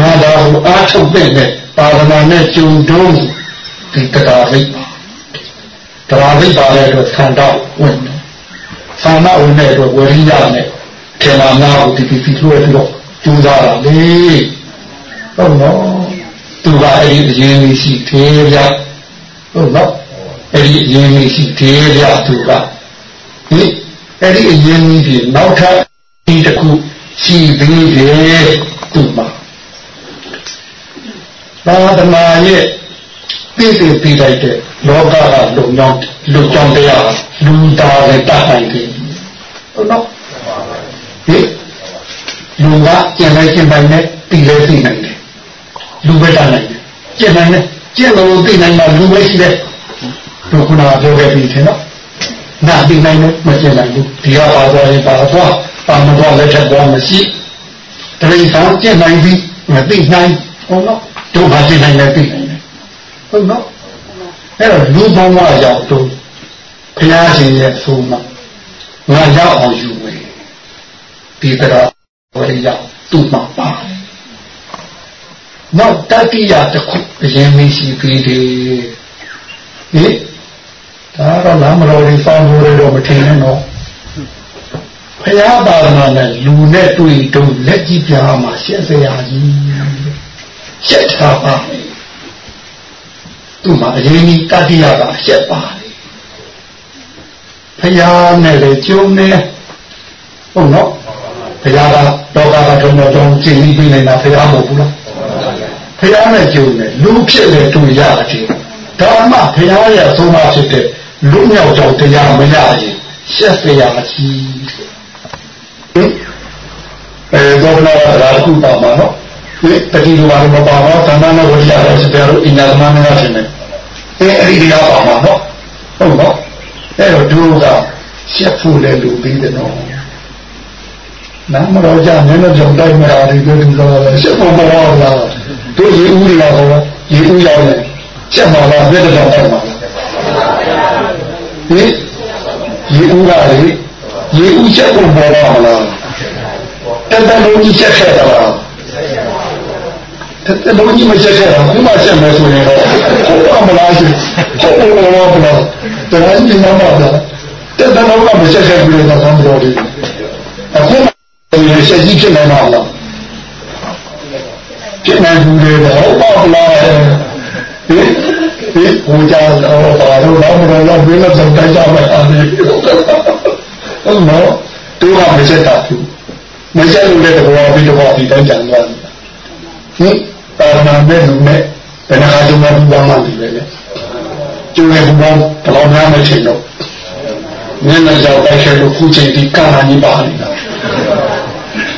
ငါဒါကိုအားထုတ်တဲ့နဲ့ပါရမနဲ့ကြုံတော့ဒီတရားရိပ်တရားရိပ်ပါတဲ့အတွက်ဆန္ဒဝင်တယ်ဆန္ဒဝင်တဲ့အတွက်ဝရိယနဲ့ထေမာနာကိုဒီဒီလွှဲပြီးတော့ကျူးစားတာလေဟုတ်နော် သူကအဲ့ဒီအရင်လေးရှိသေးဗျဟုတ်နော်အဲ့ဒီအရင်လေးရှိသေးဗျသူကဟင်အဲ့ဒီအရင်လေးဒီနောက်ထပ်ဒီတစ်ခုရှိသေးတယ်သူမှာသာသနာရဲ့ပြည့်စုံပြီးလိုက်တဲ့လောကကလုံကြောင်းလုံကြောင်းတရားလူသားတွေတတ်နိုင်တယ်ဟုတ်နော်ဟင်လူကကျင်လိုက်ကျင်ပိုင်နဲ့ပြီးလဲပြီးနိုင်တယ် လူပဲတတ်နိုင်တယ်ကျင့်နိုင်တယ်ကျင့်လို့သိနိုင်မှလူပဲရှိတယ်တို့ခုနကပြောခဲ့ပြီထင်နော်နာသိနိုင်လို့မကျင့်နိုင်ဘူးဒီကပါသွားရင်ပါသွားပါမသွားလက်ထက်သွားမရှိတရိษံကျင့်နိုင်ပြီမသိနိုင်ဟုတ်နော်တို့ဘာကျင့်နိုင်လဲသိနိုင်တယ်ဟုတ်နော်အဲ့တော့လူဘဝရောက်တော့ဘုရားရှင်ရဲ့အဆိုးမှာငါရောက်အောင်ယူမယ်ဒီကတော့ဝိရိယသူ့မှာပါတယ် နောက်တတိယတစ်ခုအရင်မရှိသေးတယ်ဟင်ဒါတော့လမ်းမတော်လေးစောင်းလို့တော့မထင်နဲ့တော့ဟဖရာပါဒနာနဲ့လူနဲ့တွေ့တုံးလက်ကြည့်ပြားမှာရှက်စရာကြီးရှက်တာပါသူ့မှာအရင်ကြီးတတိယကရှက်ပါတယ်ဖရာနဲ့လေကျုံနေဟုတ်နော်ဖရာကတော့ကကထုံတော်တုံးကြည်ပြီးပြနေတာဖရာမဟုတ်ဘူးလား ဖရာနဲ့ကျုံနေလူဖြစ်လေတွေ့ရတယ်ဒါမှဖရာရဲ့အဆုံးအမဖြစ်တဲ့လူမြောက်ကြောင့်တရားမရရင်ရှက်စရာကြီးအဲတော့လာရာခုပါမှာနော်ဒီတတိယဘာလို့မပါတော့သံဃာနဲ့ဝိရရဲ့စပြလို့အညာသမဏေကရှင်နေအဲအဲ့ဒီကပါမှာနော်ဟုတ်နော်အဲ့တော့သူကရှက်ဖို့လည်းလူပြီးတယ်နော်နာမတော်ကြနည်းနည်းကြောင့်တိုက်မရဘူးပြောသူတော့ရှက်ဖို့ပေါ်လာလား တို့ရေဦးတွေကဟောရေဦးရောက်နေရှက်မှာလားပြတဲ့ကြောင့်တိုက်မှာလားဟင်ရေဦးကလေရေဦးရှက်ဖို့ပေါ်လာမလားတက်တလုံးကြီးချက်ခဲ့တာလားတက်တလုံးကြီးမချက်ခဲ့တာခုမှချက်မယ်ဆိုရင်တော့ဟုတ်ပါမလားရှင်ဟုတ်ပါမလားဘုရားတကယ်ကြီးမှမပါတက်တလုံးကမချက်ခဲ့ဘူးလို့သာမတော်ဘူးအခုမှချက်ကြီးဖြစ်နိုင်မှာလား ဖြစ်နိုင်ဘူးလေဟုတ်ပါမလားဟင်ဒီကိုကြတော့ပါတော့တော့မတော်တော့ဘယ်လိုဆောင်တိုင်းကြမှာလဲဟုတ်နော်သူကမချက်တာဘူးမချက်လို့တဲ့ဘောပြီးတော့ဒီတိုင်းကြံသွားတယ်ဟင်ပါရမနဲ့လူနဲ့ဘယ်နှခါကြုံမှဘူးပါမှဒီပဲလေကျိုးရဲ့ဘုံဘယ်လိုများမချင်တော့မျက်နှာရောက်တိုက်ခဲ့လို့ခုချိန်ဒီကာလာကြီးပါနေတာ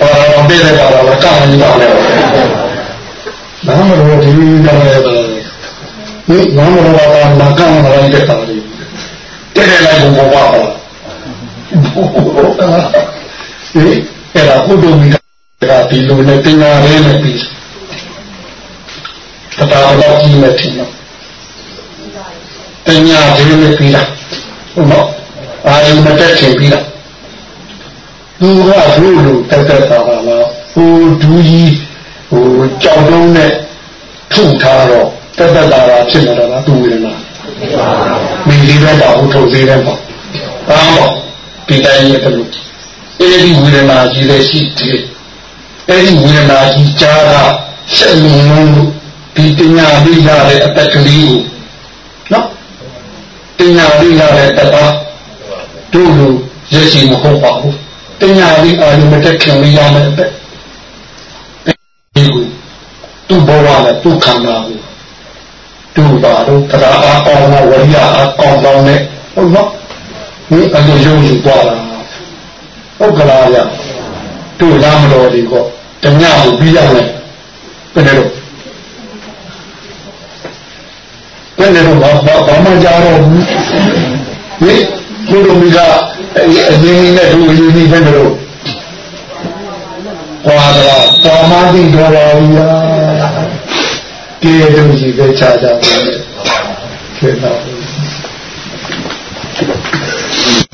ပါရမပေးတဲ့ပါလာကာလာကြီးပါလေ နာမတော်ဒီကာလာရဲ့ဟင်နာမတော်ကနာကမလာတဲ့ကာလာကြီးတဲ့တဲ့လိုက်ဘုံဘောပါလားဟင်အဲ့ဒါဘုဒ္ဓမီကဒီလိုနဲ့တင်ညာလေးနဲ့ပြီးတရားတော်ကြီးနဲ့ထင်တော့တင်ညာလေးနဲ့ပြီးတာဟုတ်နော်အာယုမတက်ချင်ပြီးတာသူကဘုလိုတက်တက်တာပါလားဟိုဒူးကြီး ဟိုကြောက်တုံးနဲ့ထုထားတော့တက်တက်တာဖြစ်နေတာကသူဝေဒနာမင်းလေးပဲပါဘုထုတ်သေးတယ်ပေါ့ဘာပေါ့ဒီတိုင်းရဲ့တူအဲဒီဝေဒနာကြီးလည်းရှိတယ်အဲဒီဝေဒနာကြီးကြားကဆက်လုံးလို့ဒီပညာလေးရတဲ့အတက်ကလေးကိုနော်ပညာလေးရတဲ့တပတ်တို့လိုရရှိမဟုတ်ပါဘူးပညာလေးအာရုံမတက်ခင်လေးရမယ်တဲ့ဒီကို သူ့ဘဝနဲ့သူ့ခန္ဓာကိုသူ့ပါတော့တရားအကောင်းဝရိယအကောင်းကောင်းနဲ့ဟုတ်နော်ဒီအလိုယုံကြည်သွားတာဟုတ်ကလားဗျတို့လားမတော်ဒီကောတညကိုပြီးရတယ်ဘယ်လိုဘယ်လိုဘာဘာမှကြားတော့ဘူးဟိဘုလိုမိကအရင်နဲ့တို့အရင်နဲ့ဘယ်လိုကွာတော့တော်မသိတော်ပါဘူးလား ပြေလို့ရည်ပဲချကြပါလေကျေးဇူး